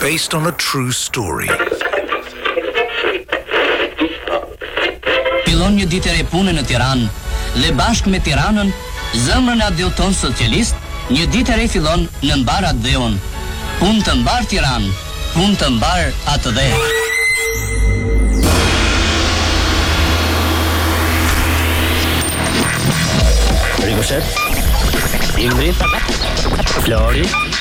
Based on a true story. Fillon një ditë e re pune në Tiranë dhe bashkë me Tiranën, zemrën e atdheut tonë socialist, një ditë e re fillon në mbarë atdheun. Punë të mbarë Tiranë, punë të mbarë atdhe. Rikoshet, Ingrid, Flori,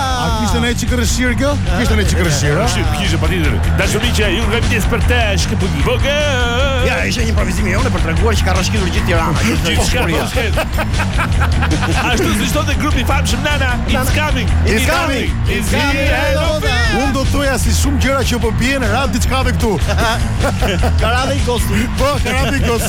A kishte një çikë rrëshqitje kjo? Kishte një çikë rrëshqitje, a? Kishte, kishte patjetër. Dashuri që ju nga pjesë për të është për vogë. Ja, ishte një improvizim i joni për të treguar që ka rrëshqitur gjithë Tirana, gjithë Shqipëria. Ashtu si thotë grupi i famshëm Nana, it's coming. It's coming. It's coming. Unë do të thoja si shumë gjëra që po bien, ra diçka këtu. Karate i kostur. Po, karate i kostur.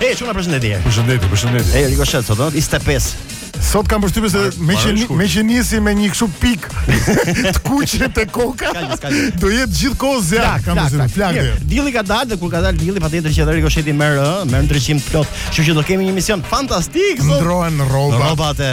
E çuna përshëndetje. Përshëndetje, përshëndetje. E rikoshet sot, 25. Sot kam përshtypje se meqë meqë nisi me një kështu pik të kuqe te koka. Do jetë gjithë kohës zjarr, kam përshtypje. Flakë. Dilli ka dalë dhe kur ka dalë dilli patjetër që edhe rikosheti merr, merr ndriçim plot. Kështu që do kemi një emision fantastik sot. Ndërrohen rrobat. Rrobat e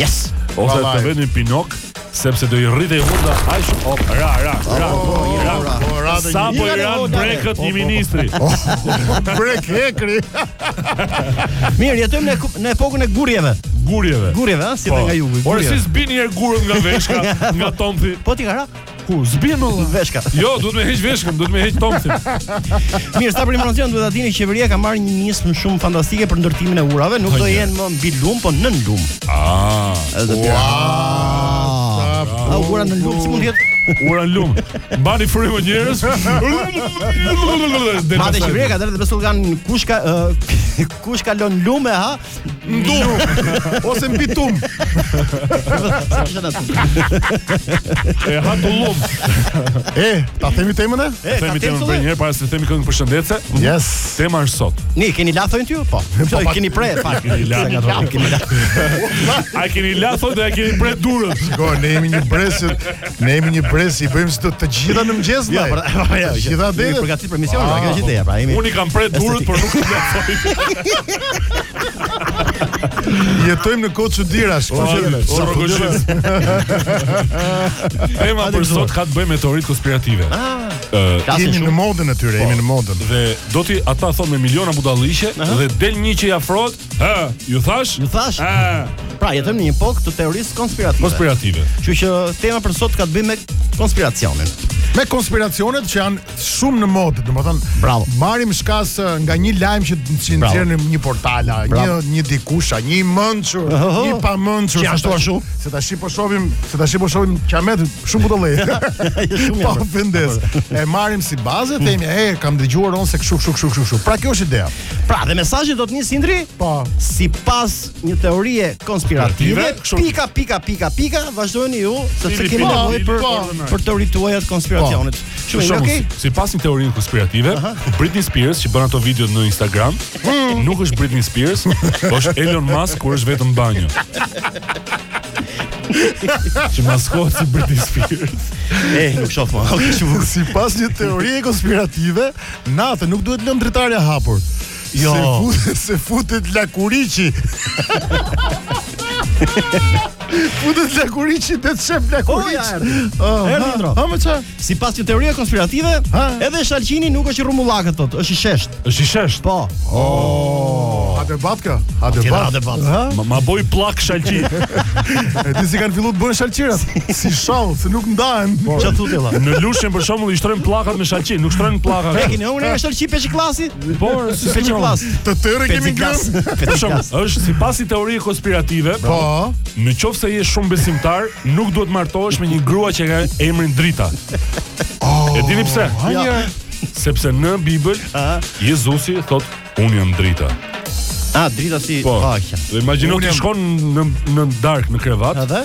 Yes. Ose të vëni Pinok sepse do i rritej hunda aq shumë. Op, ra, ra, ra. ra, Sa po i ranë brekët një ministri. Brekë hekuri. Mirë, jetojmë në në epokën e gurjeve. Gurjeve. Gurjeve, si po. nga jugu. Ora si s'bie një gur nga veshka, nga tëmthi. Po ti gara? Ku s'bien më vëlla? Veshka. Jo, duhet me heq veshkën, duhet me heq tëmthin. Mirë, sa për informacion duhet ta dini qeveria ka marrë një nismë shumë fantastike për ndërtimin e urave, nuk do jenë më mbi lum, po nën lum. Ah. Edhe të A ura nën lum si mund të jetë? Ura nën lum. Mbani frymën o njerëz. Mate qeveria ka dhënë dhe besull kanë kush ka ë, kush kalon lume ha, Ndu Ose mbi tum E ha të lum E, ta themi temën e? E, ta themi temën për njëherë Para se të themi këngën përshëndetëse Yes Tema është sot I keni la thonjtë ju? Po, po, po keni pre pa, Keni la thonjtë Keni la thonjtë A keni la thonjtë dhe a keni pre durët Shko, ne jemi një brez Ne jemi një brez i bëjmë të, të gjitha në mëngjes ndaj. Ja, pra, pra, ja, të gjitha dhe. Jemi përgatitur për emision, pra, kjo është ideja, pra jemi. Unë kam pre durët, por nuk kam Jetojmë në kohë çudirash, kështu që jemi. Sa rrugësh. Tema për sot ka të bëjë me teoritë konspirative. Ah. Ëh, jemi në modën e tyre, jemi në po. modën. Dhe do ti ata thonë me miliona budalliqe dhe del një që i afrohet Ë, ju thash? Ju thash? Ë. Pra, jetojmë në një epokë të teorisë konspirative. Konspirative. Kështu që tema për sot ka të bëjë me konspiracionin. Me konspiracionet që janë shumë në modë, domethënë, bravo. Marrim shkas nga një lajm që që nxjerr një portal, një një dikusha, një i mençur, uh -huh. një pa mençur. Ja ashtu ashtu. Se tash po shohim, se tash po shohim kamet shumë butollë. shumë Po dhe ne e marrim si bazë, themi, "Ej, kam dëgjuar unë se kshu kshu kshu kshu." Pra kjo është ideja. Pra, dhe mesazhi do të nis Indri? Po. Sipas një teorie konspirative, pika pika pika pika, vazhdojeni ju sepse kemi nevojë për po. për teori tuaja të konspiracionit. Po. Shumë mirë, okay. Sipas një teorie konspirative, Britney Spears që bën ato video në Instagram, hmm. nuk është Britney Spears, po është Elon Musk kur është vetëm në banjo. Që maskohet si Britney Spears. Ej, nuk e shoh më. Okej, sipas një teorie konspirative, Natë nuk duhet lënë dritarja hapur. Jo. Se futet, se futet lakuriçi. Futet lakuriçi dhe të shef lakuriç. Oh, Erdhi ndro. Ha më ça? Sipas një teorie konspirative, Ha? edhe shalqiri nuk është i rrumullakët thotë, është i shesht. Është i shesht. Po. Ha debat ka. Ha Tjetër debat. ha debat. Ha? Ma, ma boj plak shalqi. E di si kanë filluar të bëhen shalqirat. Si shall, se nuk ndahen. Çfarë thotë valla? Në Lushnjë për shembull i shtrojnë pllakat me shalqi. Ti nuk shtrojnë pllaka. Pe keni unë është çipe që klasi? Po, si çipe që klas. Të tërë kemi klas. Për shkak është sipas një teorie konspirative. Po. Në qoftë se je shumë besimtar, nuk duhet të martohesh me një grua që ka emrin Drita. Oh, e dini pse? Ja. Sepse në Bibël Jezusi thot unë jam Drita. A, drita si po, faqja. Dhe imagjino ti shkon në, në dark, në krevat. Edhe?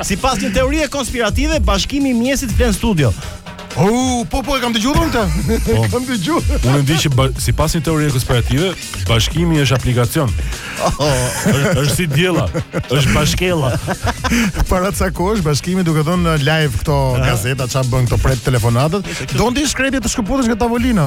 Sipas një teorie konspirative, Bashkimi i mëngjesit fle në studio. Oh, po po e kam dëgjuar unë këtë. Po. E kam dëgjuar. Unë di që sipas një teorie konspirative, Bashkimi është aplikacion. Oh, është si Diella, është Bashkella. Para ca kohësh Bashkimi duke dhënë live këto gazeta ça bën këto pret telefonatat, donte, i shkreti, të shkëputesh nga tavolina.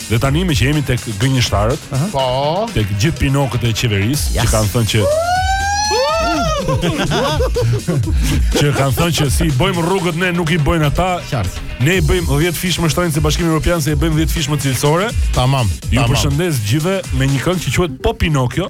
Dhe tani meqë jemi tek gënjeshtarët, po, tek gjithë pinokët e qeverisë që kanë thënë që që kanë thënë që si i bëjmë rrugët ne nuk i bëjnë ata. Qartë. Ne i bëjmë 10 fish më shtrenjtë se Bashkimi Evropian se i bëjmë 10 fish më cilësore. Tamam. Ju përshëndes gjithëve me një këngë që quhet Po Pinokjo.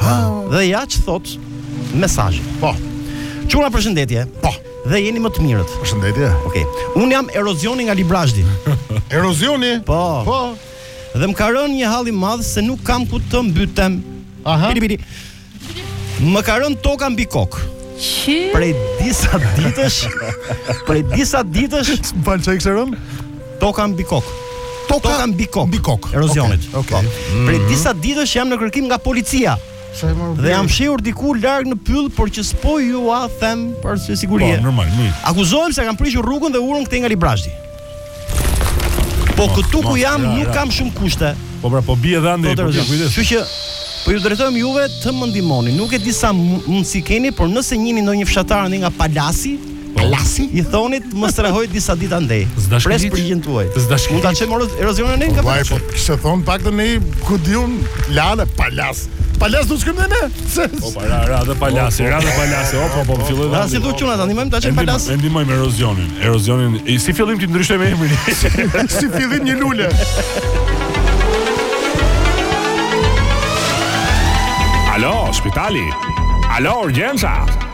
Ha. Dhe ja ç'thot mesazhi. Po. Çuna përshëndetje. Po. Dhe jeni më të mirët. Përshëndetje. Okej. Okay. Un jam Erozioni nga Librazhdi. Erozioni? Po. Po. Dhe më ka rënë një hall i madh se nuk kam ku të mbytem. Aha. Bili bili. Më ka rënë toka mbi kok. Çi? Prej disa ditësh. prej disa ditësh. Më fal çaj kësherëm. Toka mbi kokë. Toka, Toka mbi kokë. Mbi kokë. Erozionit. Okay. Okay. Po. Mm. Prej disa ditësh jam në kërkim nga policia. Dhe jam fshehur diku larg në pyll, por që s'po ju a them për arsye sigurie. Po, normal, mirë. Akuzohem se kam prishur rrugën dhe urën këtej nga Librazhdi. Po, po këtu ku po, jam ja, nuk ja. kam shumë kushte. Po pra, po bie dhe andej, po, po kujdes. Kështu që po ju drejtohem juve të më ndihmoni. Nuk e di sa mundësi keni, por nëse njihni ndonjë fshatar nga Palasi, Lasi? I thoni të më strehojë disa ditë andej. Pres përgjigjen tuaj. Mund ta çojmë erozionin ne nga po, po kishte thon paktën, ne ku di unë lale Palasë. Palasë do shkojmë ne. Po pa ra ra dhe Palasa, ra dhe Palasa. Po po po filloi. Na si duhet çuna ta ndihmojmë ta çojmë Palasë. Ne ndihmojmë erozionin. Erozionin si fillim t'i ndryshojmë emrin. Si fillim një lule. Alo, spitali. Alo, urgjenca.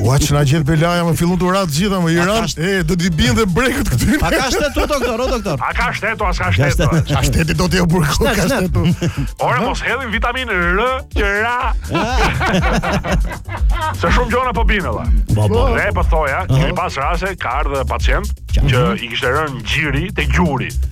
Ua që na gjeti belaja më filluan të rat të gjitha më ranë E, do t'i bien dhe brekët këtij A ka shtet ktu, doktor, o doktor A ka shtet ktu, a s'ka shtet ktu A shteti do t'i e burko, ka shtet ktu Ore, mos hedhin vitamin R, që ra Se shumë gjona po bien, dhe Bo, bo Dhe, po thoja, kemi pas raste, ka ardhë dhe pacient Që i kishte rënë gjiri te gjuri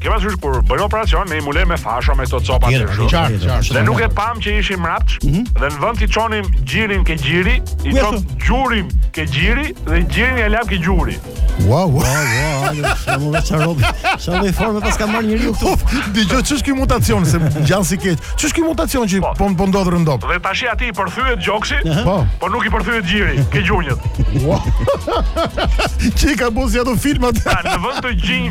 Ke pasur kur bëjmë operacion me i mulu me fasha me këto copa të zhurmë. Dhe nuk e pam që ishte mrapsht mm -hmm. dhe në vend t'i çonim gjirin ke gjiri, i çum gjurin ke gjiri dhe gjirin e lam ke gjuri. Wow, wow, wow. Sa më vetë çarobi. Ça forme paska marrë njeriu këtu. Dëgjo ç'është ky mutacion se gjan si keq. Ç'është ky mutacion që po po, po ndodh rëndom. Dhe tash aty i përthyhet gjoksi, po, po nuk i përthyhet gjiri ke gjunjtë. Wow. Çi ka buzi ato filmat? Në vend të gjinj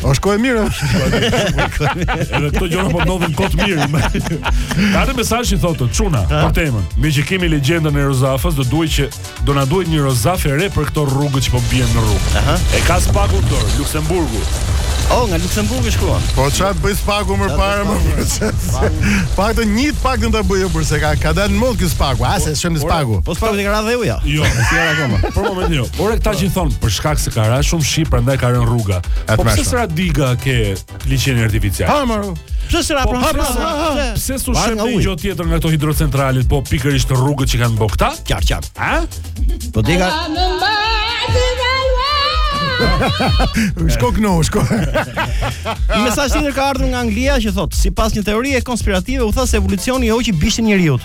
Është kohë e mirë. Edhe këto gjëra po ndodhin kot mirë. Ka një mesazh që thotë Çuna për temën. Meqë kemi legjendën e Rozafës, do duhet që do na duhet një Rozafë e re për këto rrugët që po bien në rrugë. Aha. E ka SPAK-u në dorë Luksemburgu. Oh, nga Luksemburgu shkruan. Po çfarë bëjë SPAK-u më parë më përse. Pak të një pak do ta bëjë për se ka ka dalë në modë ky SPAK-u. As u shemb SPAK-u. Po SPAK-ut i ka ra dhe uji. Jo, s'i ra akoma. Për momentin jo. Ore këta që thonë për shkak se ka ra shumë shi prandaj ka rënë rruga. Po pse s'ra diga ke liqeni artificial? Ha maro. Pse s'ra po ha pra. Pse s'u shemb një gjë tjetër nga këto hidrocentralet, po pikërisht rrugët që kanë bërë këta? Qartë, qartë. Ha? Po diga. Shko këno, shko. Një mesazh tjetër ka ardhur nga Anglia që thotë, sipas një teorie konspirative u tha se evolucioni i hoqi bishtin njeriut.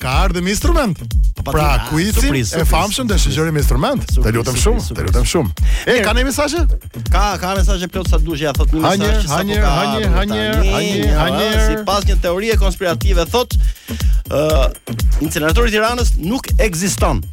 Ka ardhur me instrument. Po, pra, ah, kuizin e famshëm të Shegjerit me instrument. Të lutem shumë, të lutem shumë. E, ka naj mesazhe? Ka, ka mesazhe plot sa dush, ja thotë një mesazh sa po ka. Ha një, ha një, ha një, ha një. Sipas një teorie konspirative, thotë, uh, inceneratori i Tiranës nuk ekziston.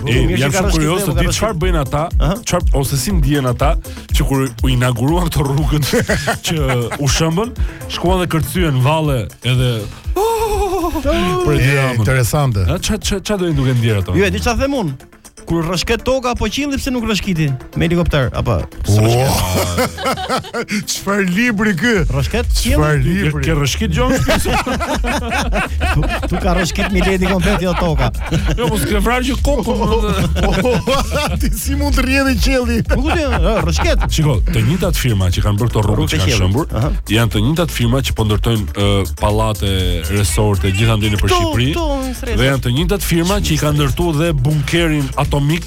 Po, e, jam shumë kurioz të di çfarë bëjnë ata, çfarë ose si ndihen ata që kur u inauguruan këto rrugët që u shëmbën, shkuan dhe kërcyen valle edhe Për e interesante. Ç'a ç'a ç'a do të ndjen ato? Jo, e di ç'a them unë. Kur rrëshket toka po qielli pse nuk rrëshkiti? Me helikopter apo Çfarë libri ky? Rrëshket qielli. Çfarë libri? Ke rrëshket gjon? Ty ka rrëshket mileti komplet jo toka. Jo, mos ke vrarë që kokën. Ti si mund të rrjedhë qielli? Po ku ti rrëshket? Shiko, të njëjtat firma që kanë bërë këto rrugë që kanë shëmbur, janë të njëjtat firma që po ndërtojnë pallate, resorte gjithandej nëpër Shqipëri. Dhe janë të njëjtat firma që i kanë ndërtuar dhe bunkerin atomik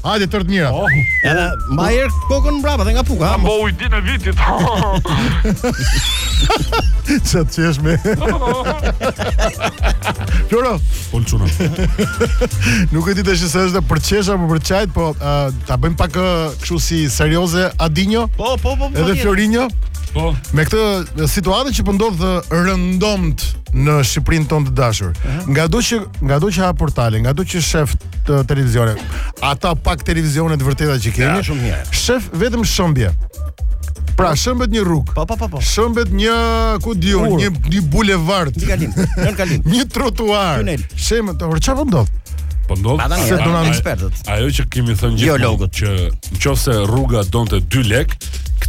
Hajde tërë të mira. Oh, edhe ma herë kokën mbrapa dhe nga puka. Kam bau din e vitit. Sa të qesh me. Floro, po çuna. Nuk e di tash se është për të qeshur apo për të qarë, po uh, ta bëjmë pak kështu si serioze Adinjo. Po, po, po. po edhe Florinjo. Po. Me këtë situatë që po ndodh rëndomt në Shqipërinë tonë të dashur. Nga do që nga do që hap portale, nga do që sheh të televizione. Ata pak televizione të vërteta që kemi. Ja, shumë mirë. Sheh vetëm shëmbje. Pra shëmbet një rrugë. Po po po po. Shëmbet një ku di unë, një një bulevard. Një kalim, një kalim. një trotuar. Tunel. Shëmbet, por çfarë po ndodh? Po ndodh. Ata janë ekspertët. Ajo që kemi thënë jo, gjithmonë që nëse rruga donte 2 lekë,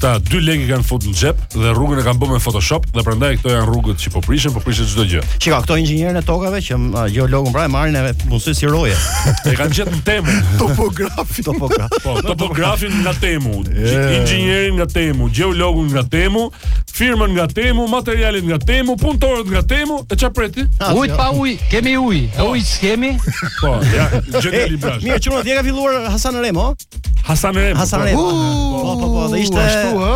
këta dy lekë i kanë fut në xhep dhe rrugën e kanë bërë me Photoshop dhe prandaj këto janë rrugët që po prishin, po prishin çdo gjë. Çka këto inxhinierë e tokave që uh, gjeologun pra e marrin edhe punësoje si roje. e kanë gjetë në temu. Topografi, topografi. Po, topografin nga temu, inxhinierin nga temu, gjeologun nga temu, firmën nga temu, materialet nga temu, punëtorët nga temu, e çfarë pret ti? Ah, ujë jo. pa ujë, kemi ujë. Po. Ujë kemi? Po, ja, gjendja libra. Mirë, çuna dje ka filluar a Sanremo. A Sanremo. A Sanremo. Po po po, dhe ishte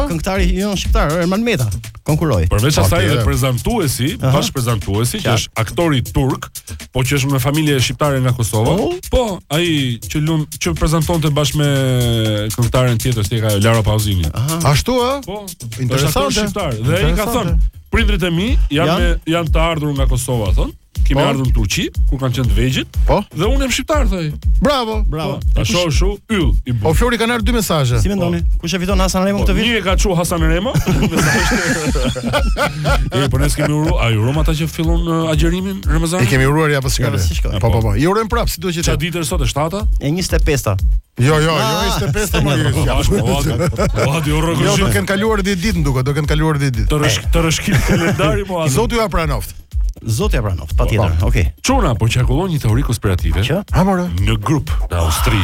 këngëtari i jon shqiptar, Ermal Meta, konkurroi. Përveç asaj edhe prezantuesi, bashkëprezantuesi, që është aktori turk, po që është me familje shqiptare nga Kosova. Oh. Po, ai që lum që prezantonte bashkë me këngëtaren tjetër si ka Laura Pausini. Ashtu ë? Po, interesant shqiptar. Dhe ai ka thënë, prindrit e mi janë janë të ardhur nga Kosova, thonë. Kemi po? ardhur në Turqi, kur kanë qenë të vegjël. Po. Dhe unë jam shqiptar tha. Bravo. Bravo. Po. Ta shoh shu yll i bën. Po Flori kanë ardhur dy mesazhe. Si mendoni? Po. Kush e fiton a Sanremo këtë vit? Një e ka çu Hasan Remo. E po ne kemi uru, ai uroma ata që fillon uh, agjerimin Ramazan. E kemi uruar ja pas ka. Po po po. I urojmë prap si do që të. Çfarë ditë sot e 7-a? E 25-a. Jo, jo, jo, ah. ishte pesta më mirë. Ja, po, po, po, di urrë. Jo, do të kenë kaluar 10 ditë, më duket, do të kenë kaluar 10 ditë. Të rresh, të rresh kalendari po. Zoti jua pranoftë. Zoti e pranoft, patjetër. Po, po. Okej. Okay. Çuna po qarkullon një teori konspirative. Që? Hë more. Një grup në Austri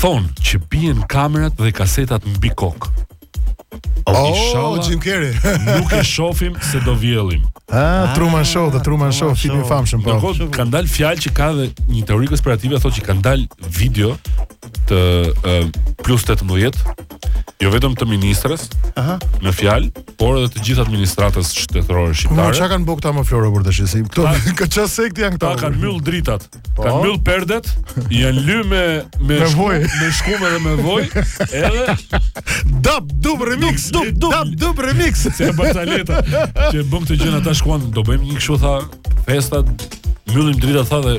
thon që bien kamerat dhe kasetat mbi kokë. Oh, oh Jim Carrey. nuk e shofim se do vjellim. Ah, Truman Show, The Truman Show, filmi i famshëm po. Po ka dal fjalë që ka dhe një teori konspirative thotë që ka dal video të uh, plus 18 jo vetëm të ministres Aha. në fjalë, por edhe të gjithë administratës shtetërore po, shqiptare. Po çka kanë bëu këta mo Floro për tash? Si këto ka çfarë sekti janë këta? Kanë mbyll dritat, po. kanë mbyll perdet, janë ly me me vojë, me shkumë dhe me vojë, edhe dab dub remix, dub dub dab dub remix. Se bataleta që bën këto gjëra ata shkuan do bëjmë një kështu tha festa mbyllim drita tha dhe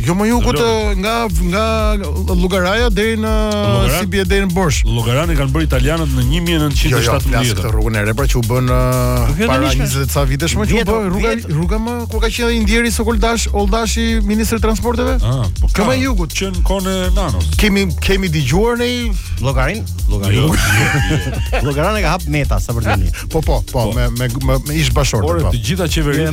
Jo më jugut nga nga Llogaraja deri në si bie deri në Borsh. Llogaranë e kanë bërë italianët në 1917. Jo, jo, flas këtë rrugën e re pra që u bë para 20 e ca vitesh më që u bë rruga rruga më kur ka qenë i ndjeri Sokol Olldash, Olldashi, ministri i transporteve? Ah, po ka. Këma jugut që në kohën e Nanos. Kemi kemi dëgjuar në Llogarin? Llogarin. Jo, jo, jo. Llogaranë e ka hap Meta sa për të Po po, po, po. me me me ish bashkëshorten. Por po. të gjitha qeveritë.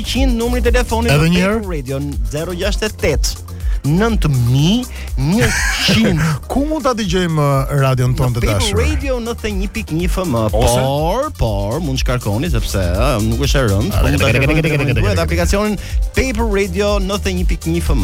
100 numri i telefonit Edhe një herë Radio 068 9100 Ku mund ta dëgjojmë uh, radion tonë të dashur? Në Radio 91.1 FM. Por, por mund të shkarkoni sepse uh, nuk është e rëndë. Mund të shkarkoni aplikacionin Paper Radio 91.1 FM.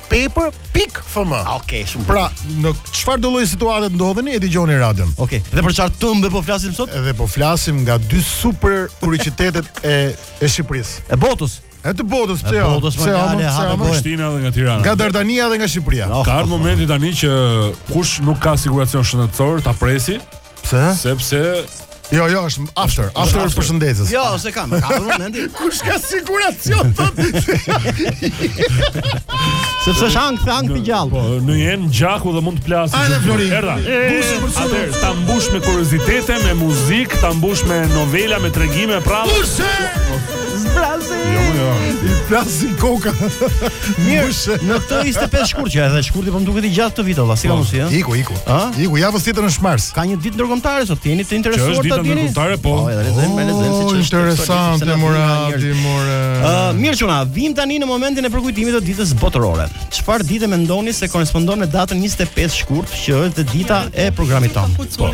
Paper pikë FM. Ah, okej, shumë Pra, në çfarëdo lloj situate të ndodheni e dëgjoni radion. Okej. Dhe për çfarë teme po flasim sot? Edhe po flasim nga dy super kryeqytetet e e Shqipërisë. E botës. E të botës, pse E jo? botës, Pse jo? mondiale, Pse jo? hapet Mos- botën. Prishtina dhe nga Tirana. Nga Dardania dhe nga Shqipëria. Ka ardhur momenti tani që kush nuk ka siguracion shëndetësor ta presi, Pse? Sepse Jo, jo, është after, after është përshëndetës. Jo, se kam, ka dhënë mendi. Kush ka siguracion thot? Sepse është ankth, ankth i gjallë. Po, më zien gjaku dhe mund të plasë. Hajde, Flori. Erdha. Mbushe për çfarë? Atëherë, ta mbush me kuriozitete, me muzikë, ta mbush me novela, me tregime, prapë. Bushë! Zbrazi. Jo, më jo. I plasi koka. Mirë, në këtë 25 shkurt që edhe shkurti po më duket i gjatë këtë vit valla, si ka po, mundsi, ha? Iku, iku. Ha? Iku, javës tjetër në mars. Ka një ditë ndërkombëtare sot, jeni të interesuar ta dini? Është ditë po. Po, edhe lezem, me lezem se ç'është. Interesante Murati, more. Ë, mirë çuna, vim tani në momentin e përkujtimit të ditës botërore. Çfarë dite mendoni se korrespondon me datën 25 shkurt, që është dita e programit tonë? Po.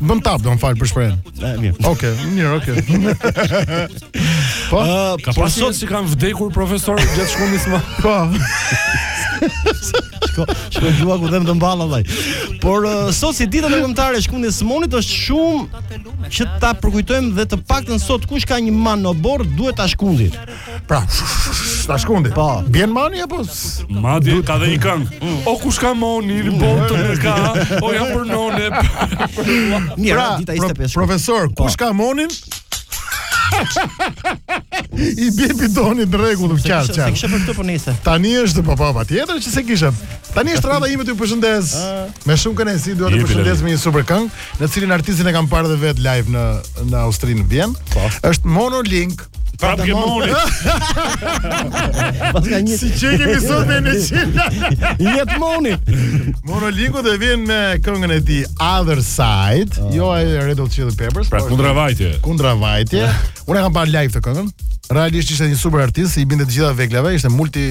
Bën tap, do më fal për shprehjen. Mirë. Okej, okay, mirë, okej. Okay. po, uh, ka pasur sot që kanë vdekur profesorë gjatë shkundjes së manit. Po. Shko, shkon gjuha ku dhemb dhëmballa vllai. Por uh, sot si dita ndërkombëtare e shkundjes së manit është shumë që ta përkujtojmë dhe të paktën sot kush ka një man në oborr duhet ta shkundi. Pra, ta shkundi. Po. Bjen mani apo? Madi ka dhe një këngë. Mm. O kush ka money në botë në ka, o jam për none. Mirë, pra, dita 25. Profesor, po. kush ka monin? I bje pitoni në rregull, të qartë, qartë. S'e kisha për këtë po nejse. Tani është po po patjetër që s'e kisha. Tani është radha ime të përshëndes. Ah. Me shumë kënaqësi dua të përshëndes me një super këngë, të cilin artistin e kam parë dhe vetë live në në Austri në Vjenë. Po. Është Monolink. Prapë ke money. Paska një siç kemi sot me në qita. Jet moni. Monolink-u dhe vjen me këngën e tij Otherside. Oh. Jo e Red Hot Chili Peppers. Pra po kundravajtje. Kundravajtje. Unë e kam parë live këtë këngën. Realisht ishte një super artist, i binte të gjitha veglave, ishte multi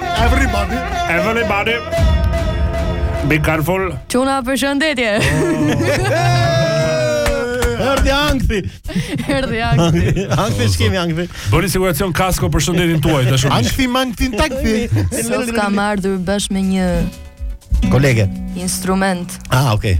Everybody. Everybody. Be careful. Çuna përshëndetje. Erdhi ankthi. Erdhi ankthi. Ankthi ç'kemi ankthi. Bëni siguracion kasko për shëndetin tuaj dashurish. Ankthi mankthi takthi. Sot kam ardhur bashkë me një kolege. Instrument. Ah, okay.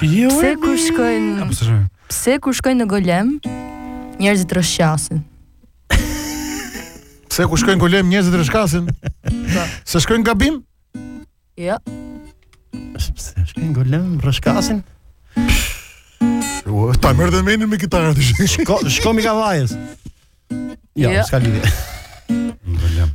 Jo. Pse kur shkojnë? Pse kur shkojnë në Golem? Njerëzit rrëshqasin. Pse kur shkojnë Golem njerëzit rrëshqasin? Po. Se shkojnë gabim? Jo. Pse shkojnë Golem rrëshqasin? Ua, ta merr dhe mendjen me kitarë ti. Shko, shko mi kavajas. Jo, ja. Jo. s'ka lidhje. Golem.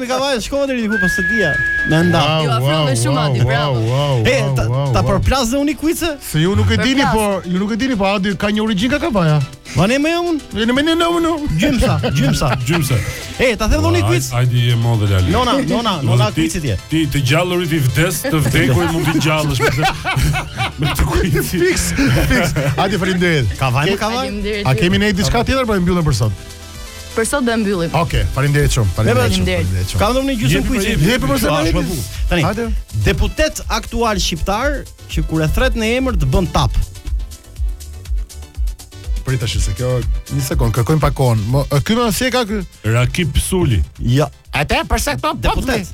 Në Kavajë shkova deri diku po s'e dija. Me nda. Wow, U afrove shumë Adi, bravo. Wow, wow, e, ta, wow, ta përplas dhe unë një kuiz? Se ju nuk e dini, po, ju nuk e dini, po Adi ka një origjinë nga Kavaja. Ma ne me unë? Ne me ne në unë. Gjymsa, gjymsa. Gjymsa. E, ta them dhe unë një kuiz? Hajde je modhe lali. Nona, nona, nona kuizet. Ti të gjallët i vdes, të vdekur mund t'i ngjallësh. Me këtë kuiz. Fiks, fiks. Adi falim dhe. Kavajë, Kavajë. A kemi ne diçka tjetër apo e mbyllëm për sot? Për sot do e mbyllim. Okej, okay, faleminderit shumë. Faleminderit shumë. Faleminderit shumë. Ka ndonjë gjysmë kuizi? Jepi për zemër. Tani. Hajde. Deputet aktual shqiptar që kur e thret në emër të bën tap. Prit tash se kjo një sekond, kërkojmë pak kohën. Ky më si e ka ky? Rakip Suli. Ja. Atë përse këto deputet.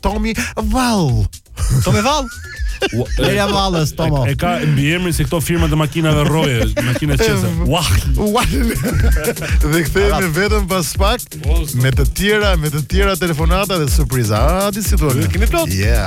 Tomi Vall. Tomi Vall. Leja Vallës, Tomo. E ka mbiemrin si këto firmat e makinave rroje, makina qethëse. Wah. Wah. Dhe kthehemi vetëm pas pak me të tjera, me të tjera telefonata dhe surpriza. Adi, si thua? Kemi plot. Yeah.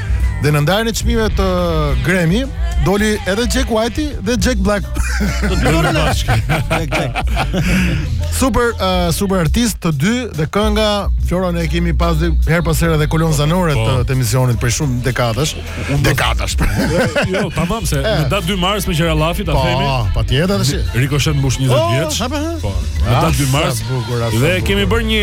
Dhe në ndarjen e çmimeve të Grammy doli edhe Jack White dhe Jack Black. Të dy dolën bashkë. Jack Jack. Super uh, super artist të dy dhe kënga Floron e kemi pas herë pas here dhe kolonë zanore po. të, të emisionit për shumë dekadash. Dekadash. Jo, jo, tamam se në datë 2 mars meqë ra llafi, ta themi. Po, patjetër tash. Rikoshet mbush 20 po, vjeç. Po. Në datë 2 mars. Dhe kemi bërë një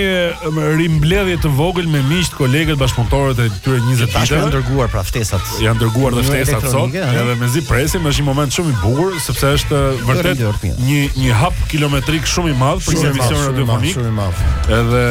um, rimbledhje të vogël me miqtë, kolegët, bashkëpunëtorët e këtyre 20 viteve. Tash janë dërguar pra ftesat. Janë dërguar dhe ftesat sot. Edhe mezi presim, është një moment shumë i bukur sepse është uh, vërtet një një hap kilometrik shumë i madh për emisionin radiofonik. Shumë i madh. Edhe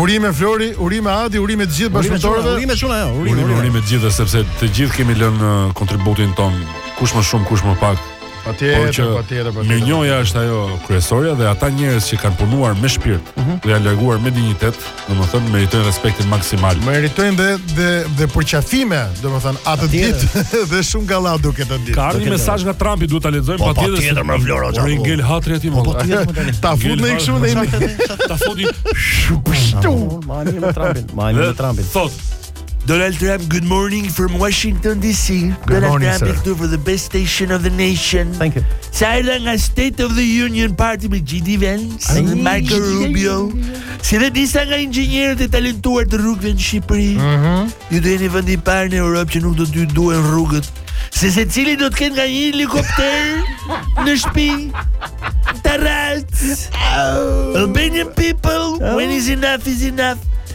urime Flori, urime Adi, urime të gjithë bashkëpunëtorëve. Urime shumë, jo, urime. Urime të gjithë sepse të gjithë kemi lënë uh, kontributin tonë, kush më shumë, kush më pak. Patjetër, që patjetër, patjetër. Mirënjohja është ajo kryesorja dhe ata njerëz që kanë punuar me shpirt mm -hmm. dhe janë larguar me dinjitet, domethënë meritojnë respektin maksimal. Meritojnë dhe dhe dhe përqafime, domethënë atë ditë dhe shumë gallatë këtë ditë. Ka një mesazh nga Trumpi duhet ta lexojmë po, patjetër. Patjetër me Flora Xhaku. Por ngel hatri aty më. Po, ta fut në kështu në ta fut. Shumë shumë. Mani me Trumpin, mani me Trumpin. Thotë Donald Trump, good morning from Washington DC. Good Donald morning, Trump sir. is good for the best station of the nation. Thank you. Sa erdha nga State of the Union Party me J.D. Vance Ai, dhe Marco Rubio, si dhe disa nga inxhinierët e talentuar të rrugëve në Shqipëri. Mhm. Ju do jeni vendi i parë në Europë që nuk do t'ju duhen rrugët, se secili do të ketë nga një helikopter në shtëpi. Tarracë. Albanian people, when is enough is enough.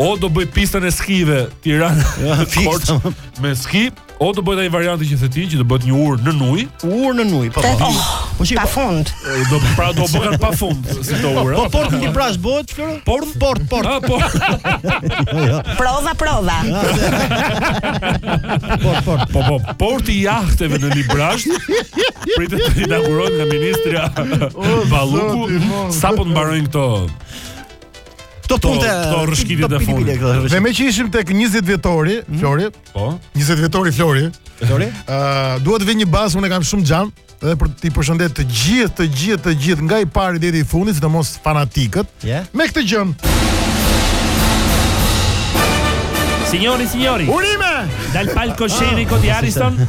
O do bëj pistën e skive Tirana ja, Korçë, Me ski O do bëhet ai varianti që the ti që do bëhet një urë në ujë. Urë në ujë, po. po. Oh, po pa po- fund. Do pra do bëhet pa fund si kjo urë. Po porti Librazhd bëhet Flor? Port, port, port. Ah, po. Jo, jo. Prova, prova. Po, po, po, po. Porti i jahteve në Librazhd. Pritet të inaugurohet nga ministrja Balluku. Sapo të mbarojnë këto Këto punët e këto rrëshqitje të fundit. Dhe meqë ishim tek 20 vjetori, mhm. Flori. Po. 20 vjetori Flori. Flori. Ë, dua të vë një bazë, unë e kam shumë xhan dhe për t'i përshëndet të gjithë, të gjithë, të gjithë nga i pari deri i fundit, sidomos fanatikët. Yeah. Me këtë gjë. Signore, signori. Urime! Dal palco scenico di Ariston.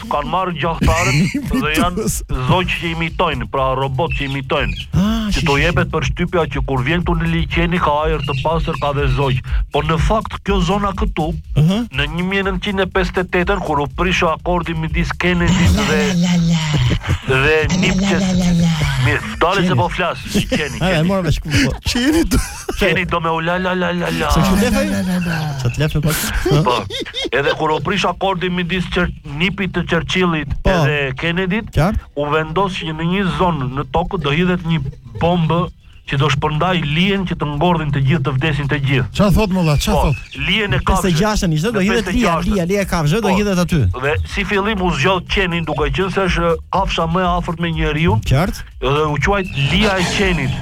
kanë marrë gjahtarët dhe janë zogj që imitojnë, pra robotë që imitojnë. Ah, që t'u jepet përshtypja që kur vjen këtu në liqeni ka ajër të pastër ka dhe zogj. Po në fakt kjo zona këtu, uh -huh. në 1958 kur u prish akordi midis Kennedy dhe... La, la, la, dhe një përqës... Mirë, dale se po flas, që qeni, qeni. A, e mora me shku, po. Qeni të... Keni do me u la la la la la. Sa të lefë pak. Po. Edhe kur u prish akordi midis çer, nipit të Churchillit po. edhe Kennedy-t, u vendos që në një zonë në tokë do hidhet një bombë që do shpërndajë lijen që të ngordhin të gjithë të vdesin të gjithë. Çfarë thot molla? Çfarë po, thot? Lijen e kafshë. 56-ën ishte do hidhet lija, lija, lija e kafshë do po, hidhet aty. Dhe si fillim u zgjodh qeni duke qenë se është kafsha më e afërt me njeriu. Qartë. Edhe u quajt Lija e Qenit.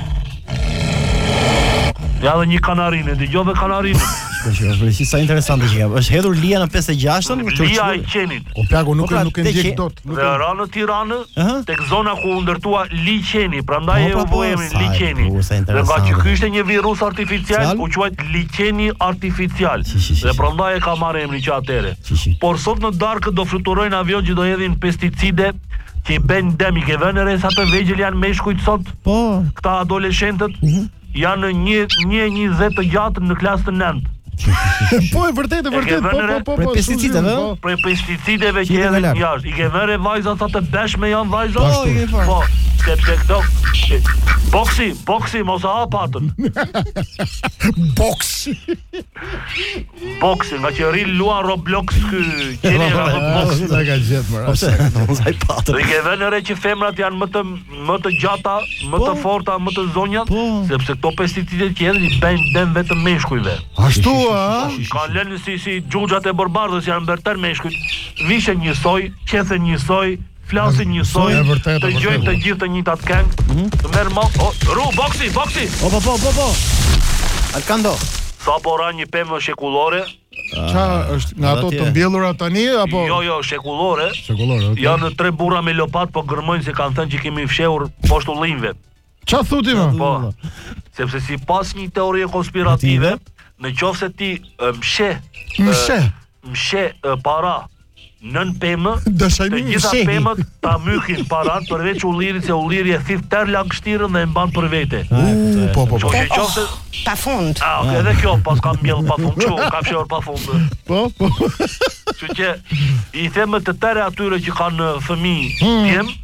Ja dhe një kanarinë, e dëgjove kanarinën. Shkoj që është vërtetë sa interesante që jam. Është hedhur Lija në 56-ën, më thotë. Lija e Qenit. O plaku nuk pra, nuk e ndjek dot. Në Tiranë, në Tiranë, tek zona ku u ndërtua Liqeni, prandaj e u bë emri Liqeni. Dhe ngaqë ky ishte një virus artificial, u quajt Liqeni artificial. Dhe prandaj e ka marrë emrin që atëherë. Por sot në darkë do fluturojnë avionë që do hedhin pesticide T'i bën dëm, i ke vënë re sa të vegjël janë meshkujt sot? Po. Këta adoleshentët mm -hmm. janë një e njëzet të gjatë në klasë të nëntë. po e vërtetë, e vërtetë, po po po. Për po, pesticideve, po. Për pesticideve që janë në jashtë. I ke vënë vajzat sa të bëshme janë vajzat? Po, i ke vënë. Po, sepse këto boksi, boksi mos e ha patën,. boksi. Boksi, ngaqë rri luan Roblox ky qeni nga të boxi. Ta ka gjet më rast. Unë sa i patë. Dhe ke vënë re që femrat janë më të më të gjata, më të po. forta, më të zonja, po. sepse këto pesticide që hedhin i bëjnë dëm vetëm meshkujve. Ashtu a? Ka lënë si si xhuxhat e borbardhës janë bërë tërë meshkujt. Vishen njësoj, qethen njësoj, Flasin njësoj, E vërtetë, e dëgjojnë vërtetë. të gjithë të njëjtat këngë. Të merr mall. O, ruj boksi, boksi. Po po po po po. Alkando. Sapo ra një pemë shekullore? Ça është nga ato atje. të mbjellura tani apo Jo, jo, shekullore. Shekullore, okay. Janë tre burra me lopata po gërmojnë se kanë thënë që kemi fshehur poshtë ullinjve. Ça thu ti më? Po, sepse sipas një teorie konspirative, në qoftë se ti e, mshe, e, Mshe. mshe e, para nën pemë, të Dashaimi gjitha mshehi. pemët ta mykin parat përveç ullirit se ulliri e thith tërë lagështirën dhe e mban për vete. Ah, e kuptoj, e Po, po, po. Kështu që në qoftë se Pa fund. Ah, okay, edhe kjo paskam mbjellë pa fund, çu kam shëruar pa fund. Po, po. Kështu që i them të tërë atyre që kanë fëmijë djem,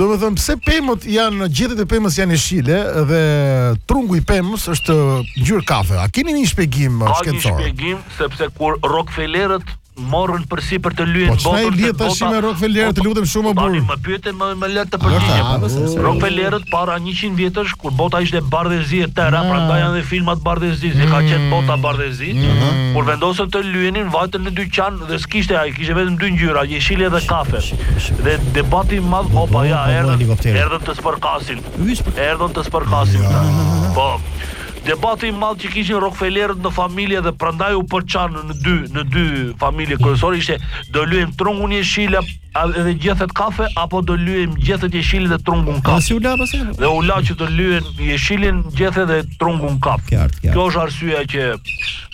Domethënë, pse pemët janë, gjethet e pemës janë jeshile dhe trungu i pemës është ngjyrë kafe. A keni një shpjegim shkencor? Ka një shpjegim, sepse kur Rockefellerët morën përsipër të lyenin botën. Po çfarë lidh tash me Rockefeller, të lutem shumë po, burr. Më pyete më lër të përgjigjem. Rockefeller para 100 vjetësh kur bota ishte bardhezi e tëra, ah. prandaj janë filmat bardhezi, se ka qenë mm. bota bardhezi, mm-hmm. kur vendosën të lyenin vajtën në dyqan Dhe s'kishte ai, kishte vetëm dy ngjyra, jeshile dhe kafe. Dhe debati i madh, opa ja, erdhën, erdhën të spërkasin. Erdhën të spërkasin këta. Po. Debati i madh që kishin Rockefellerët në familje dhe prandaj u përçanë në dy në dy familje kryesore ishte do lyejmë trungun jeshile A edhe gjethet kafe apo do lyejm gjethet jeshile dhe trungun kaf. Si u la pastaj? Dhe u la që të lyejnë jeshile gjethet dhe trungun kaf. Qartë, qartë. Kjo është arsyeja që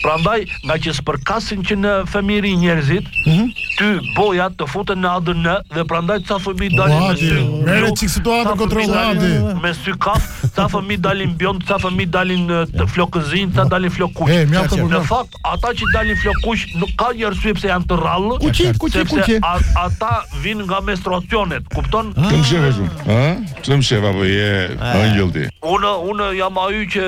prandaj nga që spërkasin që në fëmijëri njerëzit, mm -hmm. kjo boja të futet në ADN dhe prandaj ca fëmi dalin me sy. Merre çik situatën në kontroll ti. Me sy kaf, ca fëmi dalin bjond, ca fëmi dalin flokëzinj, ca dalin flokëkuq. Në fakt Ata që dalin flokëkuq ka një arsye pse janë të rrallë. Kuqi, kuqi, sepse kuqi. a, ata vijnë nga menstruacionet, kupton? Ah. Të msheva shumë. Ë? Të msheva apo je Ah. ëngjëll ti. Unë unë jam ai që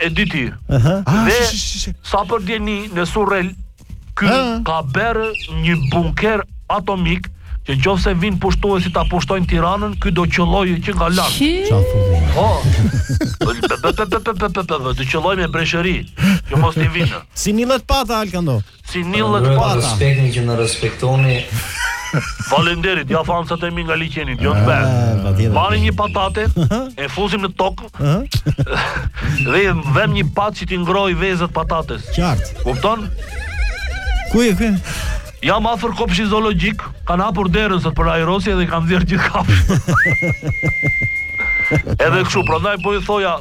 e di ti. Aha. Ah, Dhe shi, shi, shi. sa për dijeni në Surrel ky Ah. ka bërë një bunker atomik Në qoftë se vin pushtuesit ta pushtojnë Tiranën, ky do qëllojë që nga lart. Çfarë thua ti? Po. Do qëllojë me breshëri, që mos t'i vinë. Si mbillet pata Alkando. Si mbillet pata. Respekti që na respektoni. Faleminderit, ja fansat e mi nga liqeni, John ah, Bell. Marrim një patate, e fusim në tokë. Dhe vëm një patë që t'i ngrohë vezët patates. Qartë. Kupton? Ku je ti? Jam afër kopshtit zoologjik, kanë hapur derën sot për ajrosje dhe kanë nxjerrë gjithë kafshët. Edhe kështu, prandaj po i thoja,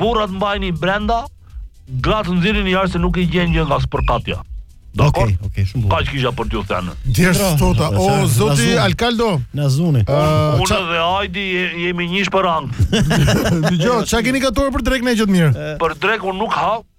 burrat mbajni brenda, gratë nxirrini jashtë se nuk i gjen gjë nga spërkatja. Dakord. Okej, okej, shumë bukur. Kaq kisha për t'ju thënë. Djesh Bra, tota, bra, o sa- zoti na zuni. Alkaldo. Na zuni. ë, Unë ça- dhe Ajdi je- jemi njësh për ankth. Dëgjo, çka keni gatuar për drekën e gjithë mirë? Për drek unë nuk ha,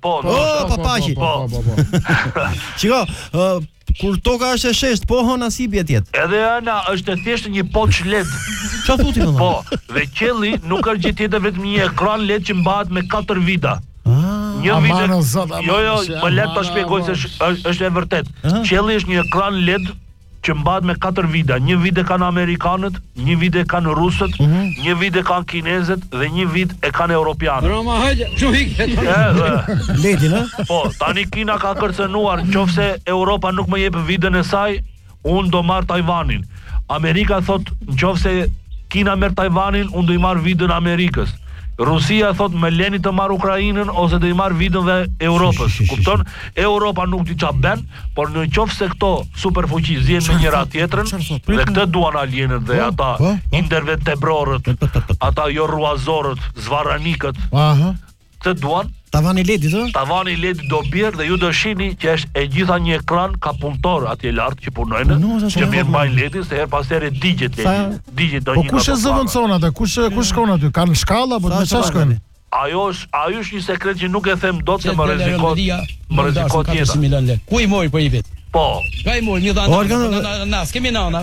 Po, po, po, po, papaqi. Po, po, po, po. Çiko, kur toka është e sheshtë, po hëna si bie të jetë. Edhe hëna është e thjeshtë një poç led. Ça thu ti more Po, dhe qielli nuk është gjë tjetër vetëm një ekran led që mbahet me 4 vida. Ah, një vidë. Jo, jo, më lër të shpjegoj se është e vërtet. Qielli është një ekran led që mbahet me katër vida, një vidë e kanë amerikanët, një vidë e kanë rusët, mm -hmm. një vidë e kanë kinezët dhe një vidë e kanë europianët. Roma hajë, çu ikë. Leti, në? Po, tani Kina ka kërcënuar, në qoftë se Europa nuk më jep vidën e saj, unë do marr Tajvanin. Amerika thot, në qoftë se Kina merr Tajvanin, unë do i marr vidën Amerikës. Rusia thot më leni të marr Ukrainën ose do i marr vidën dhe Europës. Kupton? Europa nuk di çfarë bën. Por në qoftë se këto superfuqi zihen me njëra tjetrën dhe këtë duan alienët dhe po, ata po, po. invertebrorët, ata jo rruazorët, zvarranikët. Aha. Këtë duan Tavani ledi do? Tavani ledi do bjerë dhe ju do shini që është e gjitha një ekran ka punëtorë atje lart që punojnë. No, që mirëmbajnë ledi se herë pas herë digjet ledi. Digjet do po një. Po kush e zëvendëson atë? Kush kush shkon aty? Kan shkalla apo me çfarë shkojnë? Ajo është ai është një sekret që nuk e them dot se më rrezikon më rrezikon jeta. Ku i mori për një vit? Po. Nga i mori, m'i dha Organ... Po, na, na, na, kemi nana.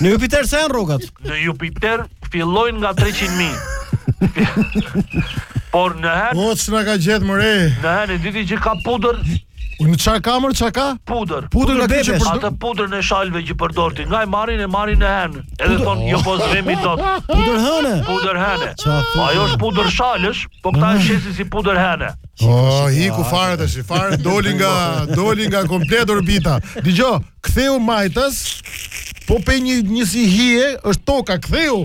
në Jupiter sa janë rrogat? Në Jupiter fillojnë nga 300.000. Por në hënë... O, që nga ka gjithë më re? Në hënë, në diti që ka pudër, Unë çfarë ka mër, çfarë ka? Pudër. Pudër nga kjo që bebesh përdor. Atë pudrën e shalëve që përdor ti, nga e marrin e marrin në hënë. Edhe thon jo po s'vemi dot. Pudër hëne. Pudër hëne. Ça thua? Po ajo është pudër shalësh, po këta e shesin si pudër hëne. Oh, iku fare tash, fare doli nga doli nga komplet orbita. Dëgjo, ktheu majtas, po pe një një si hije, është toka, ktheu.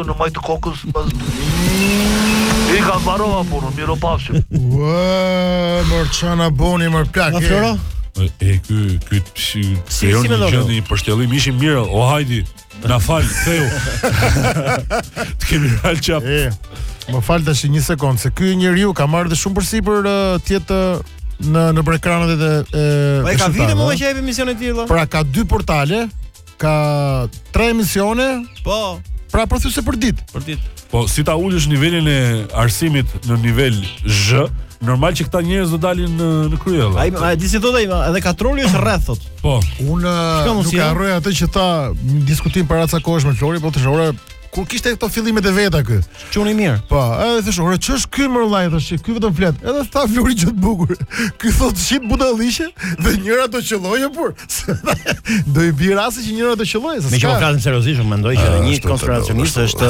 në majtë të kokës pas... Ika mbarova punën, mirupafshim. Ua, mor ça na boni mor plak. Na Floro? E ky ky si si jo në gjendje i pështellim ishim mirë, o hajdi. Na fal, theu. Të kemi hal çap. Më fal tash një sekond, se ky njeriu ka marrë dhe shumë përsipër të jetë në në ekranet e e Po e ka vite mër që jep emisione të tilla. Pra ka dy portale, ka tre emisione. Po. Pra po thjesht për ditë. Për ditë. Po si ta ulësh nivelin e arsimit në nivel zh, normal që këta njerëz do dalin në në krye. valla. Ai ai di si thotë ai, edhe katrori është rreth thotë. Po. Unë nuk e harroj atë që tha në diskutim para ca kohësh me Flori, po të shohë Kur kishte këto fillimet e veta ky. Çuni mirë. Po, edhe thosh, "Ore, ç'është ky më vllai tash? Ky vetëm flet." Edhe tha Flori një të bukur. Ky thotë shet budallëqe dhe njëra do qëllojë, por do i bi rasti që njëra do qëllojë. Me që po flasim seriozisht, unë mendoj që një konspiracionist është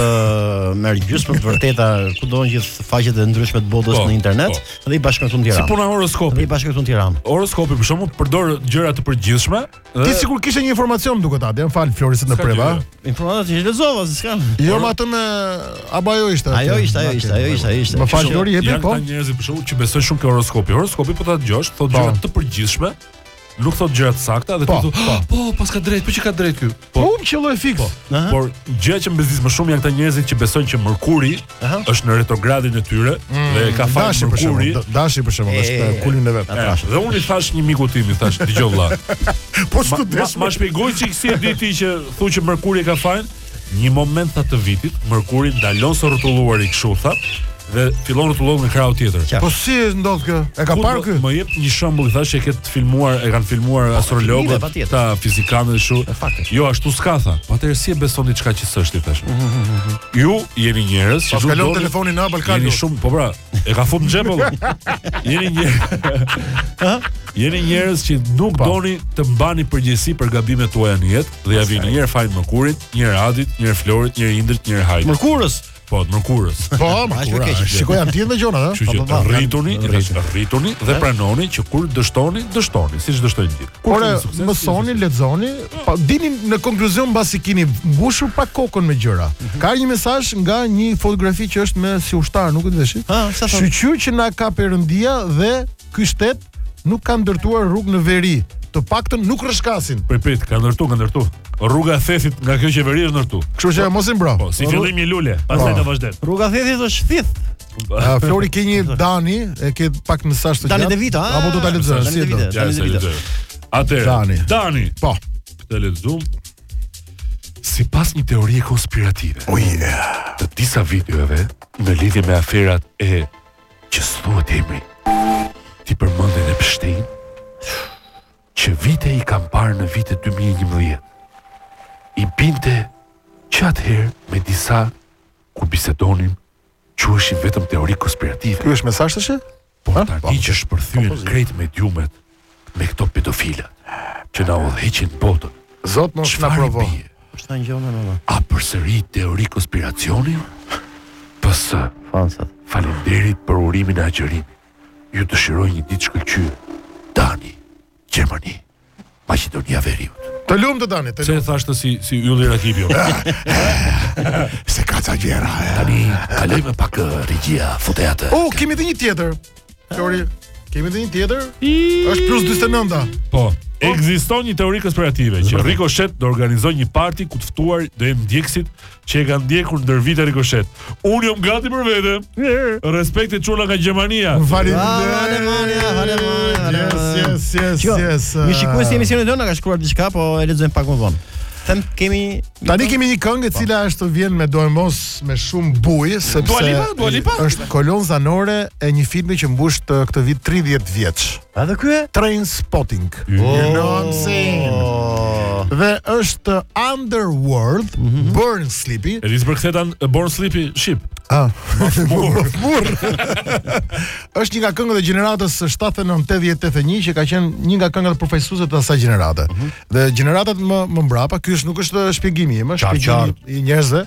merr gjysmë të vërteta kudo në gjithë faqet e ndryshme të botës po, në internet po. dhe i bashkon këtu në Tiranë. Si puna horoskopi. Dhe i bashkon këtu në Tiranë. Horoskopi për shembull përdor gjëra të përgjithshme Ti sikur kishe një informacion duket atë, më fal Flori se ndërpreva. Informata që lexova se s'kam. Jo më atë në apo ajo ishte. Ajo ishte, ajo ishte, ajo ishte, ajo ishte. Më fal Flori jepi po. Janë njerëz për shembull që besojnë shumë ke horoskopi. Horoskopi po ta dëgjosh, thotë po. gjëra të përgjithshme. Nuk thot gjëra të sakta dhe po, ti thot, po. po, paska drejt, po që ka drejt ky. Po, më qëlloi fiks. Po, por gjëja që më bezdis më shumë janë këta njerëzit që besojnë që Mërkuri Aha. është në retrogradin e tyre mm, dhe ka faj Dashi për shembull, dashi për shembull, është në kulmin e vet. Dhe unë i thash një miku tim, i thash dëgjo vëlla. Po s'u të Ma shpjego çik si e di ti që thu që Merkuri ka fajin, një moment të vitit, Merkuri ndalon së rrotulluari kështu tha, dhe fillon të rrotullon në krahun tjetër. Po si ndodh kjo? E ka parë kë? Më jep një shembull, thashë që e kanë filmuar, e kanë filmuar po, astrologët, ta fizikanët kështu. Jo, ashtu s'ka tha. Po atëherë si e beson diçka që s'është i thashë. Ju jeni njerëz që Pas nuk kalon doni- telefonin na Balkan. Jeni shumë, po pra, e ka fut në xhep apo? Jeni njerëz. Ha? Jeni njerëz që nuk doni të mbani përgjegjësi për gabimet tuaja në jetë dhe ja vini një herë fajin Mërkurit, një herë Adit, një herë Florit, një herë Indrit, një herë Hajt. Mërkurës. Po, të Mërkurës. Po, më Aq e kura. keq. Shiko janë tjetër gjona, ha? Kështu Po, që po, po, rrituni, janë- rrituni dhe pranoni që kur dështoni, dështoni, siç dështojnë gjithë. Por mësoni, lexoni, pa dilni në konkluzion mbasi keni mbushur pak kokën me gjëra. Mhm. Ka një mesazh nga një fotografi që është me si ushtar, nuk e di tash. Ah, sa thotë. Shyqyr që na do Perëndia dhe ky shtet nuk ka ndërtuar rrugë në veri, të paktën nuk rrëshkasin. Prit, prit, ka ndërtu, ka ndërtu. Rruga e Thethit nga kjo qeveri është ndërtu. Kështu që mos i mbro. Po, si fillim një lule, pastaj do vazhdon. Rruga Thethit është thith. A, Flori ke një Dani, e ke pak mesazh të Dani gjatë? DeVito, a? Apo do ta lexosh Dani si e do? DeVito. Ja, Dani se DeVito. lexoj. Atëherë, Dani. Dani, Po. të lexum. Sipas një teorie konspirative Oh yeah. të disa videove në lidhje me aferat e që s'thuhet emri, ti përmendën e pështin, që vite i kam parë në vitet 2011. I binte që atëherë me disa kur bisedonim Quheshin vetëm teori konspirative. Ky është mesazh tash? Po tani që shpërthyen po, po, krejt mediumet me këto pedofila që na udhëheqin botën. Zot mos na provo. Është na dëgjon më. A përsëri teori konspiracioni? PS. Faleminderit për urimin e agjërimit. Ju dëshiroj një ditë të shkëlqyer. Dani, Gjermani. Maqedonia Veriut. Të lumtë Dani, të lumtë. Se thashë si, si Ylli Rakipi jo. Se ka ca gjëra. Tani, kaloje pak regjia, foto atë. O, kemi dhe një tjetër. Teori, kemi dhe një tjetër. është plus 29-a. Po. Po. Ekziston një teori konspirative që Rikoshet do organizojë një parti ku të ftuar do jenë ndjekësit që e kanë ndjekur ndër vite Rikoshet. Unë jam gati për vete. Respekte çuna nga Gjermania. Yes, yes, yes. Një shikues i emisionit tonë ka shkruar diçka, po e lexojmë pak më vonë. Them kemi Tani kemi një këngë e cila është vjen me doemos me shumë bujë sepse Dua Lipa, Dua Lipa. është kolonë zanore e një filmi që mbush të- këtë vit 30 vjeç. Ah dhe ky është? Trainspotting. You know what I'm saying. Oh. Dhe është Underworld, mhm. Born Slippy. E di si përkthehet Born Slippy, shqip. Ah, mur, mur. është një nga këngët e gjeneratës 79-81 që ka qenë një nga këngët përfaqësuese të asaj gjenerate. Mm -hmm. Dhe gjeneratat më më mbrapa, ky është nuk është shpjegimi im, është shpjegimi i njerëzve.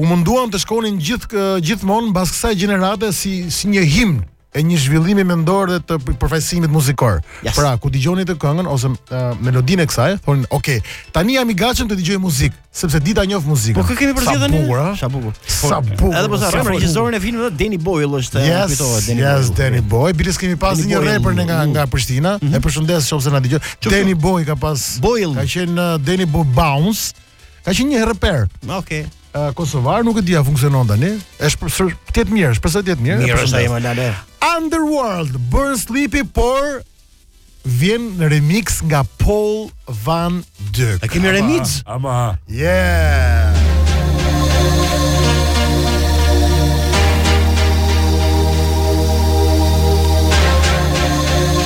U munduan të shkonin gjithë gjithmonë mbas kësaj gjenerate si si një himn. e një zhvillimi mendor dhe të përfaqësimit muzikor. Yes. Pra, kur dëgjonin këtë këngën ose uh, melodinë e kësaj, thonë, "Ok, tani jam i gatshëm të dëgjoj muzikë, sepse di ta njoh muzikën." Po kë kemi për zgjedhjen? Sa bukur, a? Sa bukur. Sa bukur. Edhe po s'harrojmë regjisorin e filmit dhe Danny Boyle është yes, e kujtohet Danny yes, Boyle. Yes, Danny Boyle. Biles kemi pas një rapper nga nga Prishtina, mm -hmm. e përshëndes nëse na dëgjon. Danny Boyle ka pas Boy. Ka qenë uh, Danny Boy Bounce. Ka qenë një reper. Okej. Okay. Uh, Kosovar nuk e di a funksionon tani. Shpresoj të jetë mirë, shpresoj të jetë mirë. Mirë është ai më lale. Underworld, Born Slippy, por vjen në remix nga Paul Van Dyk. A kemi remix? Ama. Yeah.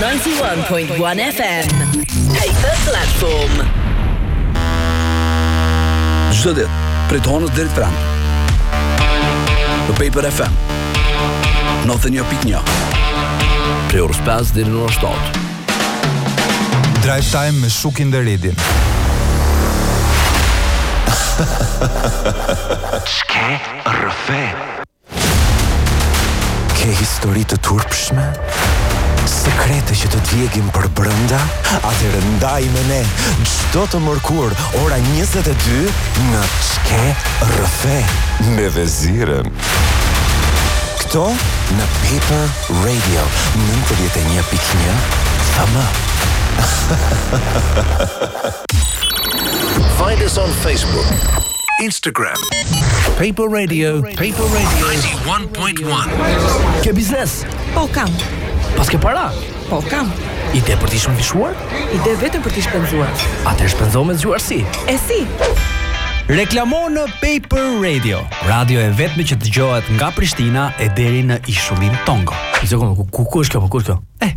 91.1 FM Hey the platform Çdo ditë prej të hënës deri të premten. Në Paper FM. Nëntëdhjetë e një pikë një. Prej orës 5 deri në orën 7. Drive time me Shukin dhe Redin. Ç'ke, rrëfe? Ke histori të turpshme? Sekrete që të djegin përbrenda? Atëherë ndaj me ne, çdo të mërkurë, ora 22, në Ç'ke, rrëfe, me Veziren. Këtu në Paper Radio, nëntëdhjetë e një pikë një, FM. Find us on Facebook. Instagram Paper Radio Paper Radio 91.1 Ke biznes? Po kam Paske para? Po kam Ide për t'i shumëfishuar? Ide vetëm për t'i shpenzuar Atëherë shpenzo më zgjuar si? E si? Reklamo në Paper Radio Radio e vetme që dëgjohet nga Prishtina e deri në ishullin Tongo Një sekundë, ku, ku, ku është kjo, po, ku është kjo? Eh,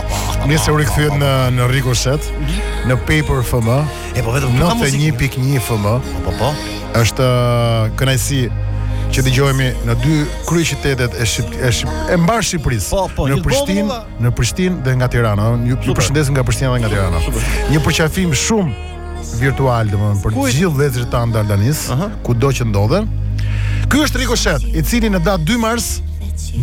Mirë se u rikthyet në në Rico Set, në Paper FM. E po vetëm nuk ka muzikë. 91.1 FM. Po po, po. Është uh, kënaqësi që dëgjohemi në dy kryeqytetet e Shqip, e, Shqip, e mbarë Shqipërisë. Po, po, në Prishtinë, në Prishtinë dhe nga Tirana. Ju përshëndesim nga Prishtina dhe nga Tirana. Një përqafim shumë virtual, domethënë për të gjithë vëllezërit tanë dardanë, uh -huh. kudo që ndodhen. Ky është Rikoshet, i cili në datë 2 mars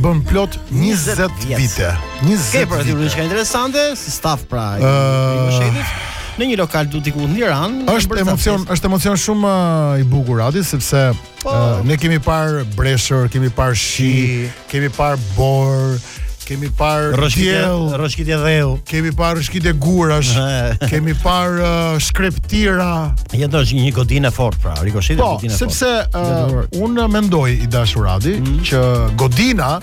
bën plot 20 vite. 20 vite. Kemi pra një gjë interesante, si staf pra i Rikoshetit. Në një lokal diku në Tiranë. Është emocion, është emocion shumë uh, i bukur Adi sepse Po, uh, ne kemi parë breshër, kemi parë shi, kemi parë borë, kemi parë rrëshkitje, rrëshkitje dheu, kemi parë rrëshkitje gurash, kemi parë uh, shkreptira. Ja pra është një godinë e fortë pra, rikoshet po, godinë e fortë. Po, sepse uh, unë mendoj i dashur Adi mm -hmm. që godina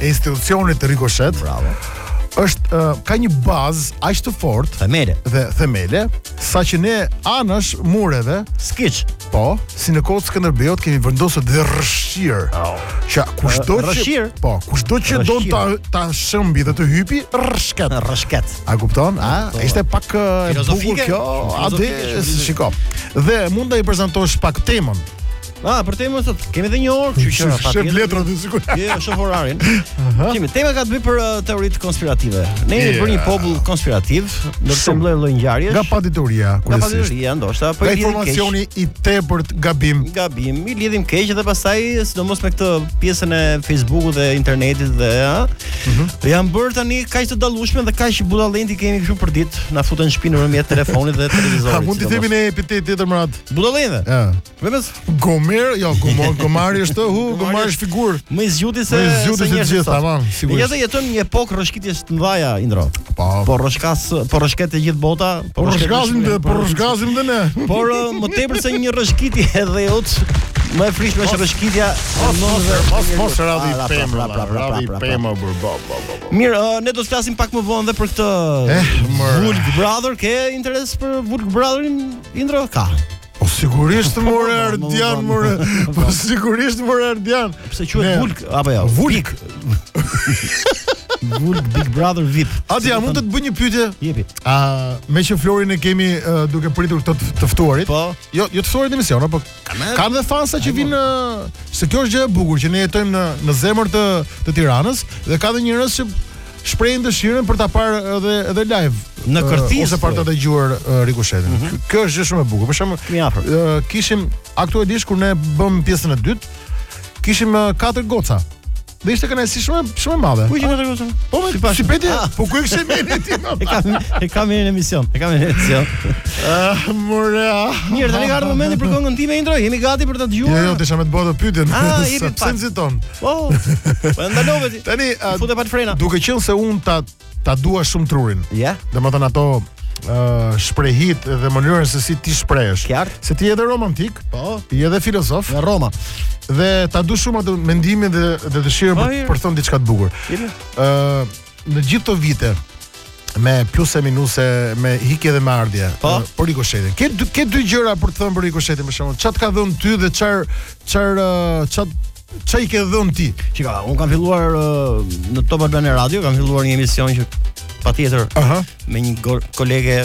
e institucionit rikoshet. Bravo. Është uh, ka një bazë aq të fortë, themele dhe themele Sa që ne anash mureve, skiç. Po, si në kohë Skënderbeut kemi vendosur dhe rrëshirë. Oh. Që kushdo që rrëshirë, po, kushdo që do ta ta shembi dhe të hypi rrëshket. Rrëshket. A kupton? A, po. ishte pak e bukur kjo, Adi shiko. Dhe mund t'ia prezantosh pak temën. Ah, për temën sot kemi edhe një orë, kështu që pa tjetër. Sheh letrat dhe sikur. Jo, jo, shoh orarin. Kemi tema ka të bëjë për uh, teoritë konspirative. Ne jemi për një popull konspirativ, domethënë lloj lloj ngjarjesh. Nga padituria, kur është. Padituria ndoshta, po dhe informacioni i tepërt gabim. Gabim, i lidhim keq dhe pastaj sidomos me këtë pjesën e Facebookut dhe internetit dhe ja. Mhm. Janë bërë tani kaq të dallueshme dhe kaq budallenjtë i kemi këtu përditë, na futen në shpi nëpërmjet telefonit dhe televizorit. A mund të themi një epitet tjetër më rëndë? Budallenjtë. Ja. Vendas Gomer, jo, Gomar, Gomari është hu, Gomari është figurë. Më i zgjuti se më i zgjuti se gjithë, tamam, sigurisht. Ne jetë jetojmë një epokë rrëshqitjesh të mëdha Indro. Po. Po rrëshqas, po rrëshqet e gjithë bota, po rrëshqasim dhe po rrëshqasim dhe ne. Por më tepër se një rrëshqitje e dheut Më e frikshme është rrëshqitja e mendjeve Mos, mos, radhi pëmë, radhi pëmë, bërë, bo, bo, bo, bo Mirë, uh, ne do të flasim pak më vonë dhe për këtë eh, Vulg Brother Ke interes për Vulg Brotherin, Indro? Ka Po sigurisht po, more po, Ardian more. Po sigurisht more Ardian. Pse quhet Vulg apo jo? Vulg. Vulg Big Brother VIP. Adi a mund të të bëj një pyetje? Jepi. A meqë Florin e kemi uh, duke pritur këta të ftuarit? Po. Jo, jo të ftuarit në emision, apo kanë dhe fansa që vijnë se kjo është gjë e bukur që ne jetojmë në në zemër të të Tiranës dhe ka dhe njerëz që shprehin dëshirën për ta parë edhe edhe live në kërthizë ose për ta dëgjuar Rikoshetin. Mm -hmm. Kjo është gjë shumë e bukur. Për shembull, më afër. Kishim aktualisht kur ne bëmë pjesën e dytë, kishim katër goca. Dhe ishte kënaqësi shumë shumë e madhe. Kush katër goca? Po me sipas shpejtë, ah. po ku e kishe mendjen ti? E kam e kam në emision. E kam në emision. Ah, more. Ah. Mirë, tani ka ardhur momenti për këngën time Indro. Jemi gati për ta dëgjuar. Jo, jo, desha me të bërë pyetjen. Ah, se pse nxiton. Po. Po e ndalove ti. Tani a, Fute pa të frena. duke qenë se unë ta ta dua shumë trurin. Ja. Domethënë ato ë shprehit dhe mënyrën se si ti shprehesh. Qartë. Se ti je edhe romantik, Po. ti je edhe filozof Në Roma. dhe ta du shumë atë mendimin dhe dhe dëshirën Po, për, mirë. për të thënë diçka të bukur. Jemi. Ë në gjithë këto vite me plus e minuse, me ikje dhe me ardhje. Po, për Rikoshetin. Ke dy ke dy gjëra për të thënë për Rikoshetin për shembull. Ça të ka dhënë ty dhe ça ça ça ça i ke dhënë ti? Shiko, un kam filluar në Top Albania Radio, kam filluar një emision që patjetër uh -huh. me një kolege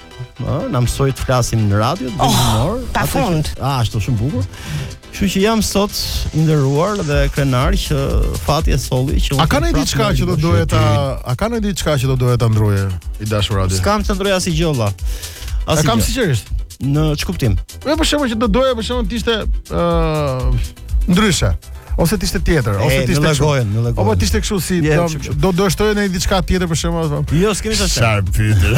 ë, na mësoi të flasim në radio, të bëjmë humor. Oh, pa fund. A, ashtu shumë bukur. Kështu që jam sot i nderuar dhe krenar që fati e solli që unë A ka të ndonjë prapë diçka në që do Ribos. doja ta, a ka ndonjë diçka që do doje ta ndroje i dashur radio? S'kam të ndroj asgjë valla. E kam Asgjë. sinqerisht. Në ç'kuptim? Po, për shembull që do doje për shembull të ishte ë uh, ndryshe ose të ishte tjetër, ose të ishte kështu. Në lagojën, Apo të ishte kështu si do do do shtoje diçka tjetër për shembull, thonë. Jo, s'kemi ça shajm pyetje.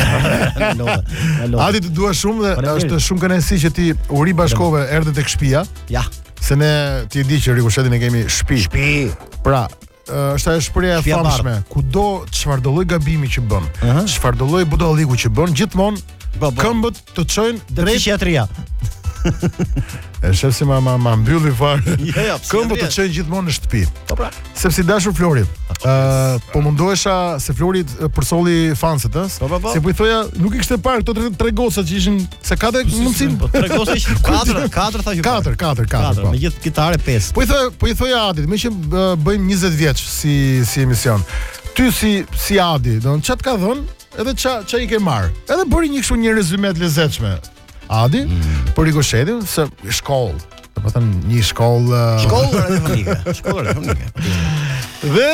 Adi të dua shumë dhe është shumë kënaqësi që ti u ribashkove erdhe tek shtëpia. Ja. Se ne ti e di që Rikoshetin e kemi shtëpi. Shtëpi. Pra, është ajo shprehja e famshme, kudo çfarëdo lloj gabimi që bën, çfarëdo lloj budalliku që bën, gjithmonë po, po. këmbët të çojnë drejt psikiatria. E shef si ma, ma, ma mbylli fare jo, jo, Këmbët të çojnë gjithmonë në shtëpi po, pra. Sepse i dashur Flori uh, Po mundohesha se Flori pra solli fanset Se po i thoja nuk i kishte parë Këto tre, tre që ishin Se ka atë mundësin po tre goca ishin katër, katër tha që katër, katër, katër. Po. Me gjithë kitare pesë. Po i thoja, po i thoja Adit, meqë bëjmë 20 vjeç si si emision. Ty si si Adi, ça të ka dhën, edhe ça ça i ke marr. Edhe bëri një kështu një rezume të lezetshme. Adi, mm. për rikoshetin se shkollë, Domethënë një shkollë shkollë radiofonike, shkollë radiofonike. Dhe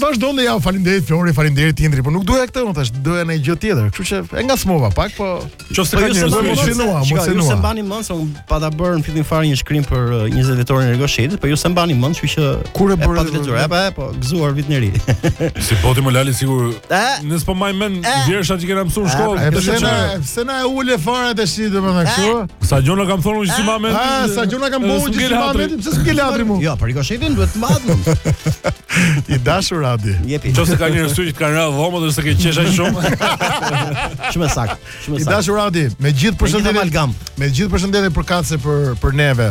vazhdon dhe ja faleminderit Flori, faleminderit Indri, por nuk doja këtë, me thash, doja një gjë tjetër. Kështu që e ngasmova pak, po qoftë po ke ndonjë gjë të shënuar, mos e sinua. Ju s'e mbani mend se un pata bërë në fillim fare një shkrim për 20 uh, vjetorin e Rikoshetit, po ju s'e mbani mend, kështu që kur e bëra për ta lexuar, apo po gëzuar vitin e ri. Si po ti më lali sigur. Ne s'po mbajmë mend vjershat që kena mësuar në shkollë, pse na pse na e ule fare tash domethënë kështu? Sa gjona kam thonë unë që s'i maj mend Ah, sa gjona kam bënë që s'i maj mend Pse s'ke latri mu Jo, për Rikoshetin duhet ta mash I dashur Adi Jepi Qo se ka një nësy që kanë rrë dhomët dhe se ke qesha shumë Shumë e saktë I dashur Adi Me gjithë përshëndetje Me gjithë përshëndetje për kace për, për neve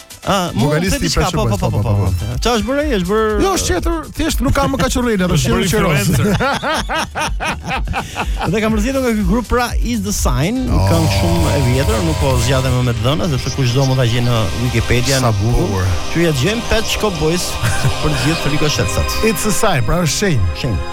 Ah, mua më thanë diçka, po po po po. po, po. Çfarë është bërë? Është bërë Jo, është qethur, thjesht nuk ka më kaçurrela, është qethur, është qeros. Dhe kam përgatitur nga ky grup pra Is the Sign, oh. këngë shumë e vjetër, nuk po zgjatem më me të dhëna, sepse kushdo mund ta gjejë në Wikipedia në Google. Ju ja gjeni Pet Shop Boys për të gjithë rikoshetsat. It's a sign, pra është shenjë. Shenjë.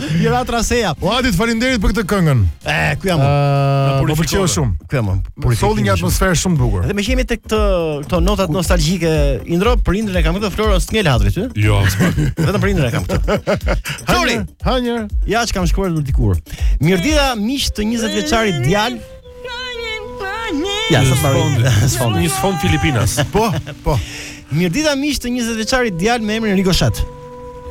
Irat Raseja. O Adit, faleminderit për këtë këngën. E, ku jam? Uh, më pëlqeu shumë. Ku jam? Më solli një atmosferë shumë të bukur. Dhe meqë jemi tek këto, këto notat nostalgjike, Indro, për Indrin e kam këtë Flora, s'të ngel hatri ty? Jo. Vetëm për Indrin e kam këtë. Flori, ha një. Ja ç'kam shkruar dikur. Mirëdita miq të 20-vjeçarit djalë Ja, sot mbaroi. Sfond. Një sfond Filipinas. Po, po. Mirëdita miq të 20-vjeçarit djalë me emrin Rikoshet.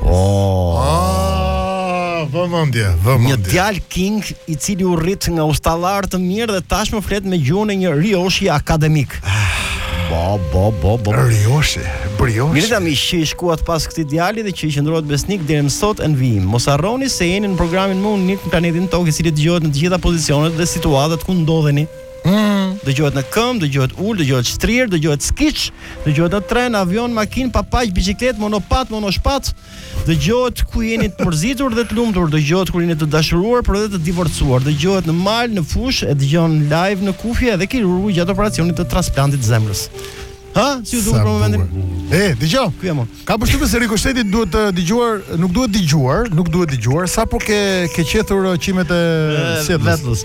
Oh. Ah, vëmendje, vëmendje. Një djalë king i cili u rrit nga ustallarë të mirë dhe tashmë flet me gjuhën e një rioshi akademik. Bo, bo, bo, bo. Rioshi, brioshi. Mirëdita miq që i shkuat pas këtij djali dhe që i qëndruat besnikë deri më sot e në vijim. Mos harroni se jeni në programin më unik në planetin Tokë, i cili dëgjohet në të gjitha pozicionet dhe situatat ku ndodheni. Mm. Dëgjohet në këmbë, dëgjohet ulur, dëgjohet shtrirë, dëgjohet skiç, dëgjohet në tren, avion, makinë, papaq, biçikletë, monopat, monoshpat. Dëgjohet kur jeni të mërzitur dhe të lumtur, dëgjohet kur jeni të dashuruar por edhe të divorcuar, dëgjohet në mal, në fushë, e dëgjon live në kufje edhe kirurgu gjatë operacionit të transplantit të zemrës. Ha, si ju duket për momentin? E, dëgjoj. Ku jam? Kam përshtypjen se Rikosheti duhet të dëgjuar, nuk duhet dëgjuar, nuk duhet dëgjuar, sapo ke ke qethur qimet e sqetullës.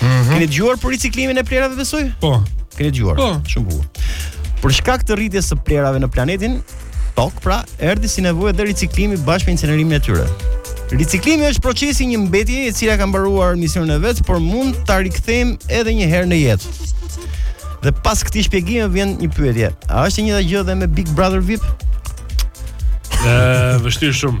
Mm -hmm. Keni dëgjuar për riciklimin e plehrave besoj? Po. Keni dëgjuar? Po. Shumë bukur. Për shkak të rritjes së plehrave në planetin Tokë, pra, erdhi si nevojë dhe riciklimi bashkë me incinerimin e tyre. Riciklimi është procesi i një mbetjeje e cila ka mbaruar misionin e vet, por mund ta rikthejmë edhe një herë në jetë. Dhe pas këtij shpjegimi vjen një pyetje. A është e njëjta gjë dhe me Big Brother VIP? Ëh, vështirë shumë.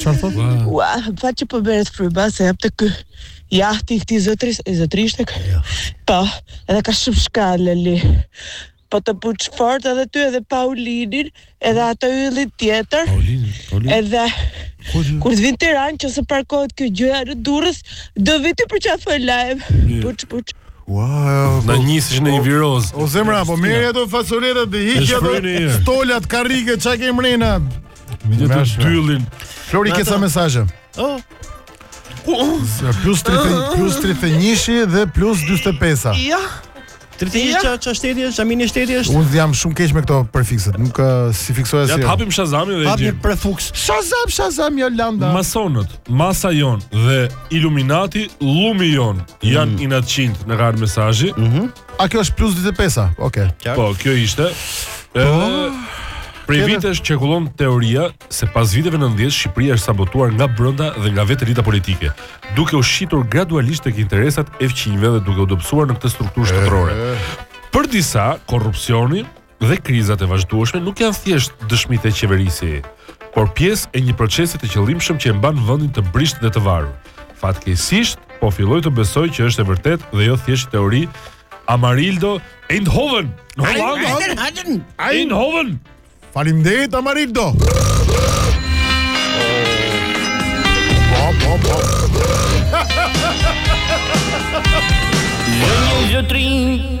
Çfarë thotë? Ua, pa që po bëhet fryba s'e jap te ky. Ja, ti këti zotris, e zotrisht e jo. Po, edhe ka shumë shkallë, li. Po të puç fort edhe ty edhe Paulinin, edhe atë yllin tjetër. Paulinin, Paulinin. Edhe, kur të vij në Tiranë që se parkohet kjo gjëja në Durrës, do vij t'ju përqafoj live. Puç, puç. Wow, na nisi ndonjë virozë. O zemra, po merr ato fasoletat dhe hiq ato stolat karrige çka ke mrena. Hiqe atë dyllin. Flori ke sa mesazhe? Oh. Plus 30 plus 31 dhe plus 45. Ja. 31 ja. ç'a shteti është, ça ministeti është. Unë jam shumë keq me këto prefikset, nuk uh, s'i fiksoj asgjë. Ja jo. hapim Shazamin dhe hapim prefiks. Shazam, Shazam Holanda. Masonët, masa jonë dhe Illuminati, llumi jonë janë mm. inatçinjtë në radhë mesazhi. Mhm. Mm A kjo është plus 25-a? Okej. Okay. Po, kjo ishte. Po. Edhe po. Prej Kjede... vitesh qarkullon teoria se pas viteve 90 Shqipëria është sabotuar nga brenda dhe nga vetë elita politike, duke u shitur gradualisht tek interesat e fqinjëve dhe duke u dobësuar në këtë strukturë shtetërore. Për disa, korrupsioni dhe krizat e vazhdueshme nuk janë thjesht dëshmitë e qeverisë, por pjesë e një procesi të qëllimshëm që e mban vendin të brishtë dhe të varur. Fatkeqësisht, po filloj të besoj që është e vërtetë dhe jo thjesht teori. Amarildo Eindhoven, Eindhoven. Eindhoven. Faleminderit Amarildo. Po, po, po. Një zotni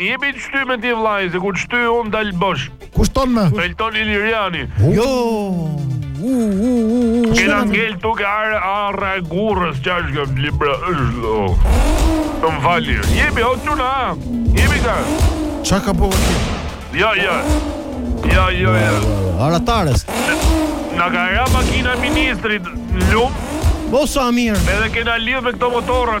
Jepi të shtyjmë ti vlla se kur të shtyj unë dal bosh. Kush? Toni? Elton Iliriani. Jo. U u u u. Kena ngel tu ar arra e gurrës çfarë është kjo libra është. Të më fali. Jepi o çuna. Jepi ka. Çka ka bëu ti? Jo, jo. Jo, jo, jo. Arratisur. Na ka ra makina ministrit lum. Po sa mirë. Edhe kena lidh me këto motorra.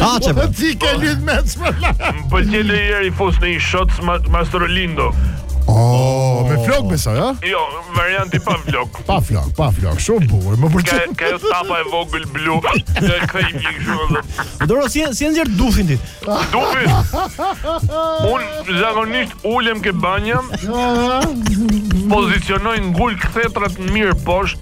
Ah, çe. Po ti ke lidh me çfarë? Më pëlqen të jem i futur në një shots ma, Mastro Lindo. Oh, me flok besoj, ha? Jo, varianti pa flok. Pa flok, pa flok. Shumë bukur. Më Ka pëlqen. ka ajo tapa e vogël blu. Dhe kthej një kështu. dhe- Doro si e nxjerr dufin ti. Dufin. Unë zakonisht ulem ke banja. Pozicionoj ngul kthetrat mirë poshtë.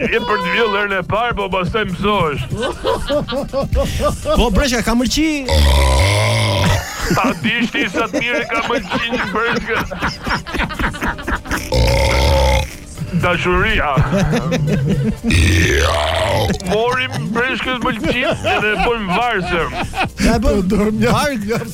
Je për të vjellë herën e parë, po pastaj mësohesh. Po breshka ka mëlçi. Ta dish ti sa të mirë ka mëlçi një breshkë. Dashuria. Ia marrim breshkës mëlçitë dhe i bëjmë varëse. Ja bën dorë mjaft.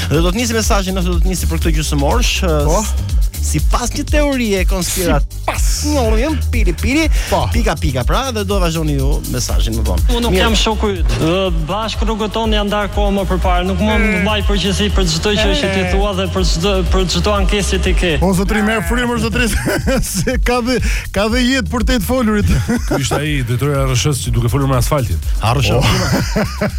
Dhe do të nisi mesazhin nëse do të nisi për këtë gjysmorësh. Po. Sipas një teorie konspirative sipas një urim, piri, piri, po. pika, pika, pra, dhe do vazhdoni ju mesazhin më vonë. Unë nuk Mirë. jam shoku yt. Bashkë rrugët tona janë ndarë kohë më përparë. Nuk më mm. mbaj përgjegjësi për çdo çështje që ti thua dhe për çdo për çdo ankesë që ti ke. Po zotri merr frymë zotri se ka dhe ka dhe jetë për të të folurit. Ky ishte ai drejtori i ARRSH-së që duhet folur me asfaltin. ARRSH. Oh.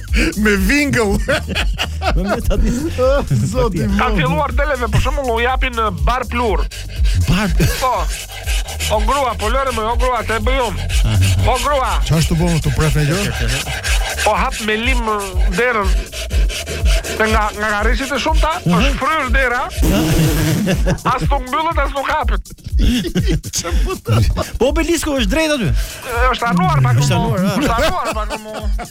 Me vingëll. Më mirë ta di. Zoti. Ka filluar deleve, për shembull, u japin në bar pluhur. Bar. Po. O grua, po lëre moj, o grua, të e bëjum. O grua. Ça është të bëmë të pref në gjërë? Po hap me limë derën. Të nga, nga nga rishit e shumë ta, po shfrysh dera. As nuk mbyllet, as nuk hapet. Po obelisku është drejt aty. Është anuar pak më. Është anuar pak më.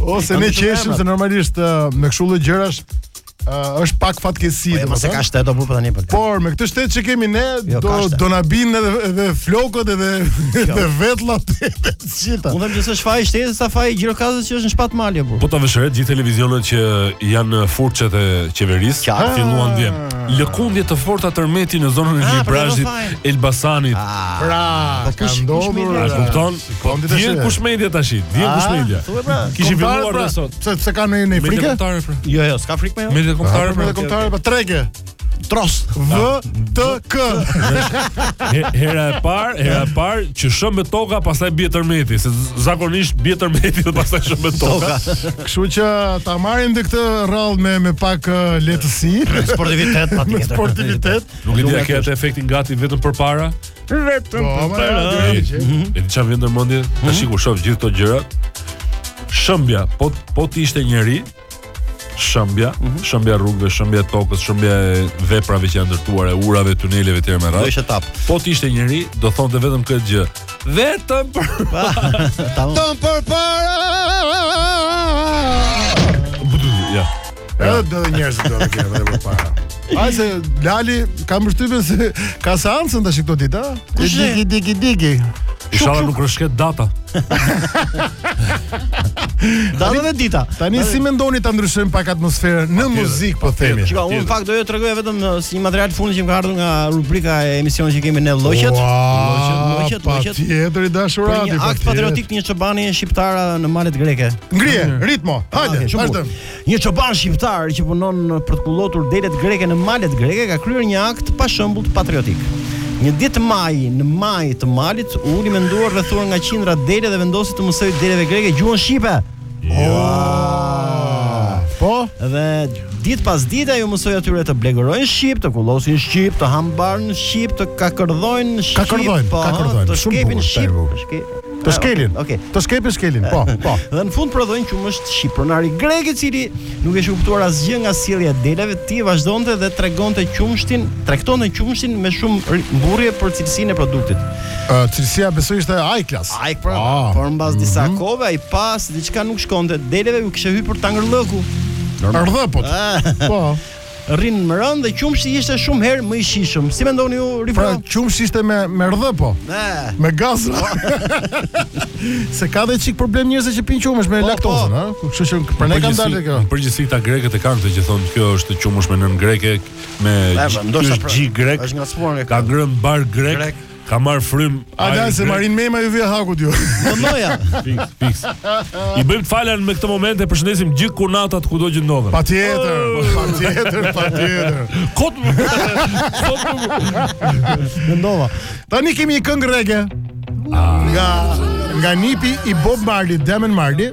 Ose ne qeshim se normalisht me kështu lloj gjërash uh, është pak fatkeqësi. Po, se ka shtet apo tani po. Por me këtë shtet që kemi ne jo, do do na bin edhe edhe flokët edhe jo. edhe vetullat edhe të gjitha. Unë them që s'është faj shteti sa faj Gjirokastrës që është në shpat mali apo. Po ta vësh re gjithë televizionet që janë furçet e qeverisë, që filluan dhe ah. Lëkundje të forta tërmeti në zonën e ah, Librazhit, Elbasanit. Ah. Pra, po ka ndodhur. A kupton? Po dhe kush media tash? Dihen kush media. Pra, Kishin filluar pra, sot. Pse se kanë në frikë? Pra. Jo, jo, s'ka frikë më. Jo. Media kombëtare, pra. media kombëtare, pa trege. Tros V T K. Hera e parë, hera e parë që shembet toka, pastaj bie tërmeti, se zakonisht bie tërmeti dhe pastaj shembet toka. Kështu që ta marrim dhe këtë radhë me me pak uh, lehtësi, sportivitet patjetër. Sportivitet. Nuk e di a ka efektin gati vetëm përpara. Vetëm për para. E di çfarë vjen në mendje? Mhm. Tash kur shoh gjithë këto gjëra, shembja, po po të ishte njeri, shembja, mm -hmm. shembja e rrugëve, shembja e tokës, shembja e veprave që janë ndërtuar, e urave, tuneleve etj me radhë. Po të ishte njeri, do thonte vetëm këtë gjë. Vetëm për Vetëm për para. Ja. Edhe do të njerëz do të kenë edhe më para. Ai se Lali ka mbështypën se ka seancën tash këto ditë, a? Digi digi digi. Inshallah nuk rrëshqet data. Data dhe dita. Tani si mendoni ta ndryshojmë pak atmosferën në muzikë po themi. Çka unë fakt do ju tregoja vetëm uh, si një material fundi që më ka ardhur nga rubrika e emisionit që kemi ne Lloqet. Lloqet, Lloqet, Lloqet. Tjetër i dashur Adi. Akt patriotik i një çobani shqiptar në malet greke. Ngrije, ritmo. Hajde, vazhdojmë. Një çoban shqiptar që punon për të kullotur delet greke në malet greke ka kryer një akt të pashembullt patriotik. Një ditë maj në majë të malit u uli menduar rrethuar nga qindra dele dhe vendosi t'u mësojë deleve greke gjuhën shqipe. Po, dhe ditë pas dite ai u mësoi atyre të blegërojnë shqip, të kullosin shqip, të hanë barin shqip, të kakërdhojnë shqip, kakërdhojnë, po, kakërdhojnë, të shkepin shqip, shkepin. Të ah, shkelin. Okej. Okay. Të shkepin shkelin. Po, po. Dhe në fund prodhojnë qumësht shqip. Pronari grek i cili nuk kish kuptuar asgjë nga sjellja e deleve të tij vazhdonte dhe tregonte qumështin, tregtonte qumështin me shumë mburrje për cilësinë e produktit. Ë, uh, cilësia besoj ishte high class. Ai pra, ah. por mbas disa mm -hmm. kohe ai pa se diçka nuk shkonte. Deleve u kishte hyrë fort tangërllëku. Ardhëpot. Ah. Po. rrinin më rëndë dhe qumshi ishte shumë herë më i shijshëm. Si mendoni ju, Rifra? Pra, qumshi ishte me me rdhë po. Me, me gaz. Se ka dhe çik problem njerëz që pinë qumësht me po, laktozën, ha? Po. Kështu që për ne kanë dalë kjo. Në përgjithësi këta grekët e kanë këtë që thonë kjo është qumësht me nënë greke, me gjysh grek. Është ngacmuar nga. Ka ngrënë bar grek. Ka marr frymë. A tha se Marin Mema ju vjen hakut ju. Po moja. Fix, fix. I bëjmë të fala me këtë moment e përshëndesim gjithë kurnacat kudo që ndodhen. Patjetër, oh! patjetër, patjetër. Kot. Kot. Mendova. Tani kemi një këngë rege. Ah. Nga nga nipi i Bob Marley, Damian Marley.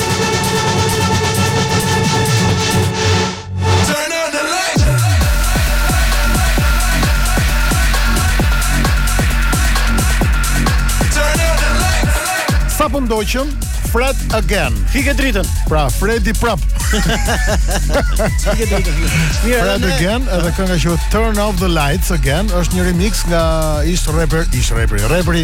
Sa po ndoqëm, Fred again. Fike dritën. Pra Fredi prap. Fike dritën. Fred again, edhe kënga që, Turn off the lights again është një remix nga ish rapper, ish rapper, rapperi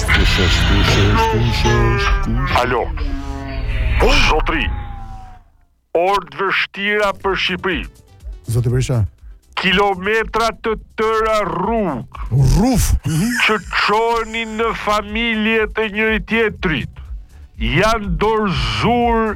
Alo. O zotëri. Orë të vështira për Shqipëri. Zoti Berisha. Kilometra të tëra rrugë. Rruf. Që çojnë në familjet e njëri-tjetrit. Janë dorëzur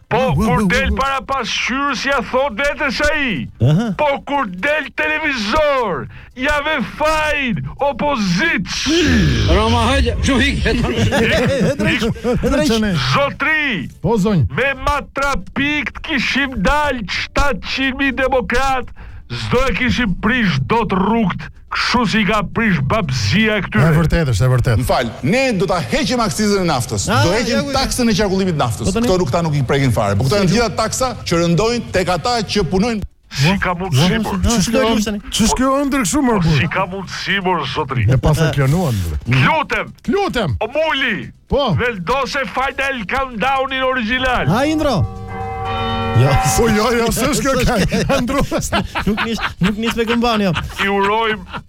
Po kur del para pasqyrës ia thotë vetes ai. Po kur del televizor ia vë fajin opozitës. Roma haj, çu ik. Zotri. Po zonjë. Me matrapik të kishim dal 700.000 demokratë, s'do e kishim prish dot rrugët. Kshu si ka prish babëzia e këtyre. E vërtetë është, e vërtetë. Më fal, ne do ta heqim akcizën e naftës. Ah, do heqim taksën e qarkullimit naftës. Po Këto nuk këta nuk i prekin fare. Po këto janë të gjitha taksa që rëndojnë tek ata që punojnë. Si ka mundësi mor? Ç'është kjo? Ç'është kjo ëndër kështu më burrë? Si ka mundësi mor zotri? E pa sa klonuan. Lutem. Lutem. O muli. Po. Vendose Final Countdownin origjinal. Ha, Indro. Jo, po jo, jo, s'është kjo ka. Indro. Nuk nis, nuk nis me këmbanë jo. I urojmë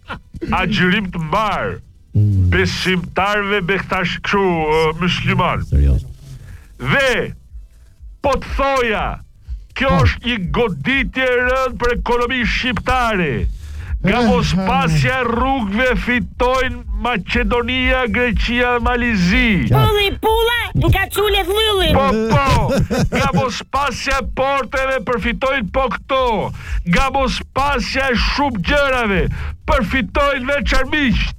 agjërim të mbarë. Mm. Besimtarve bektashi kështu uh, muslimanë. Serioz. Dhe po të thoja Kjo, po, është një goditje e rëndë për ekonominë shqiptare. Nga mospasja e rrugëve fitojnë Maqedonia, Greqia dhe Mali i Zi. Pulli, pulla, nga qulli dhulli. Po, po, nga mospasja e porteve përfitojnë po këto. Nga mospasja e shumë gjërave përfitojnë veç armiqtë.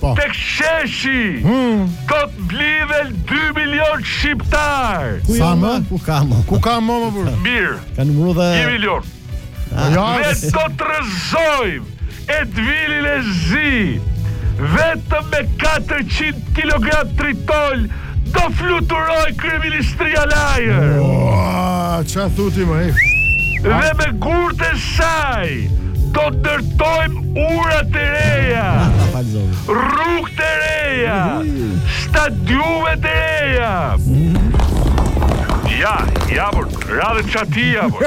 Po. Tek sheshi. Hmm. Do të mblidhen 2 milion shqiptarë. Ku jam më? Ku kam? Ku kam më më për? Mirë. Ka numëruar dhe 1 milion. Ah. Ja, ne do të rrëzojmë Edvinin e zi vetëm me 400 kg tritol Do fluturoj kryeministria në ajër. Ua, ça tha ti more ai? Dhe me gurt e saj do të ndërtojmë ura të reja, rrugë të reja, stadiume të reja. Ja, ja, por, radhën çatia, por.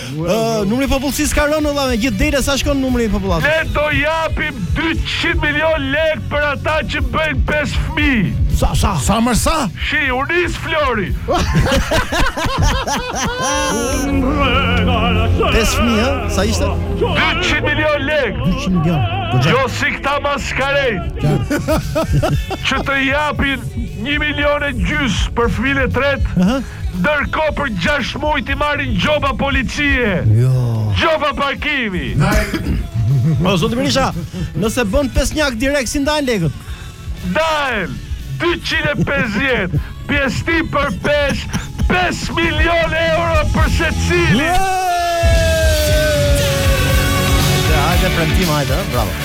Ë, numri i popullsisë ka rënë valla me gjithë mend sa shkon numri i popullatës. Ne do japim 200 milion lekë për ata që bëjnë pesë fëmijë. Sa sa? Sa mo sa? Shi, u nis Flori. Pesë fëmijë, ë? sa ishte? 200 milion lekë. 200 milion. Jo si këta maskarenj. Që të japin 1 milion e gjys për fëmijën e tretë. Ndërkohë për gjashtë muaj t'i marrin gjoba policie. Gjoba parkimi. O zoti Berisha, nëse bën pesënjak direkt si ndahen lekët? Ndahen 250 pjesëtim për pesë 5 milion euro për secilin. Hajde premtim hajde, bravo.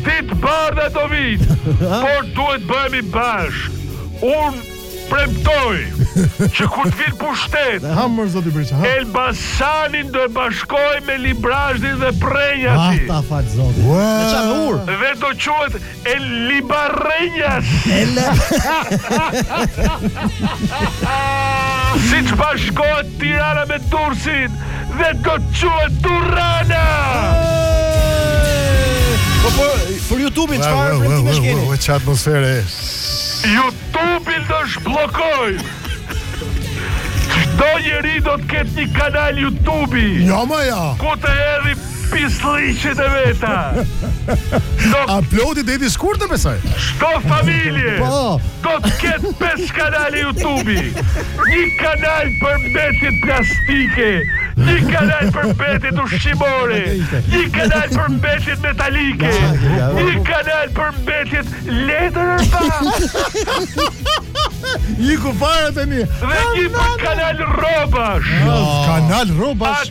Ditë të bardha do vijnë, por duhet të bëhemi bashkë. Unë premtoj që kur të vij në pushtet, hë more zoti Berisha, ha? Elbasanin do e bashkoj me Librazhdin dhe Prrenjasin. Ah, ta falë zoti. Wow. Me ça me urë. Dhe do quhet Elibrenjas. E le... siç bashkohet Tirana me Durrësin dhe do të quhet Durrana! Po po, për YouTube-in çfarë premtimesh keni? Ua, çfarë atmosfere. YouTube-in do zhbllokoj. Çdo njeri do të ketë një kanal YouTube-i. Jo mo jo. Ku të hedhi Pislliqet e veta. Do aplodi veti shkurt të besoj. Çdo familje Po. Do të ketë pesë kanale YouTube Një kanal për mbetjet plastike Një kanal për mbetjet ushqimore Një kanal për mbetjet metalike Një kanal për mbetjet letër Iku fare tani. Dhe një për kanal rrobash Kanal rrobash.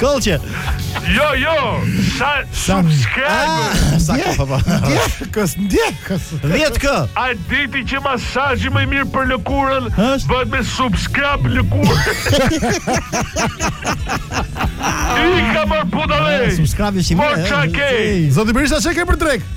Kolçe. Jo, jo. Sa subscribe. Ah, sa ka po. po. Ke ndjekës. 10 kë. A e dini që masazhi më i mirë për lëkurën bëhet me subscribe lëkurë. Ika mor puta le. Subscribe i mirë. Zoti Berisha ça ke për drek?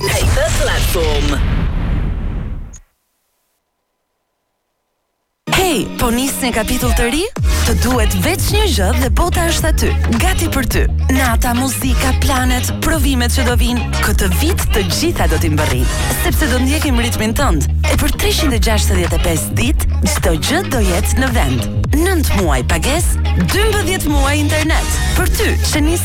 Paper Platform. Hey, po nis një kapitull të ri? Të duhet veç një gjë dhe bota është aty, gati për ty. Nata, muzika, planet, provimet që do vijnë, këtë vit të gjitha do t'i mbërrimë, sepse do ndjekim ritmin tënd. E për 365 ditë, çdo gjë do jetë në vend. 9 muaj pagesë, 12 muaj internet. Për ty, që nis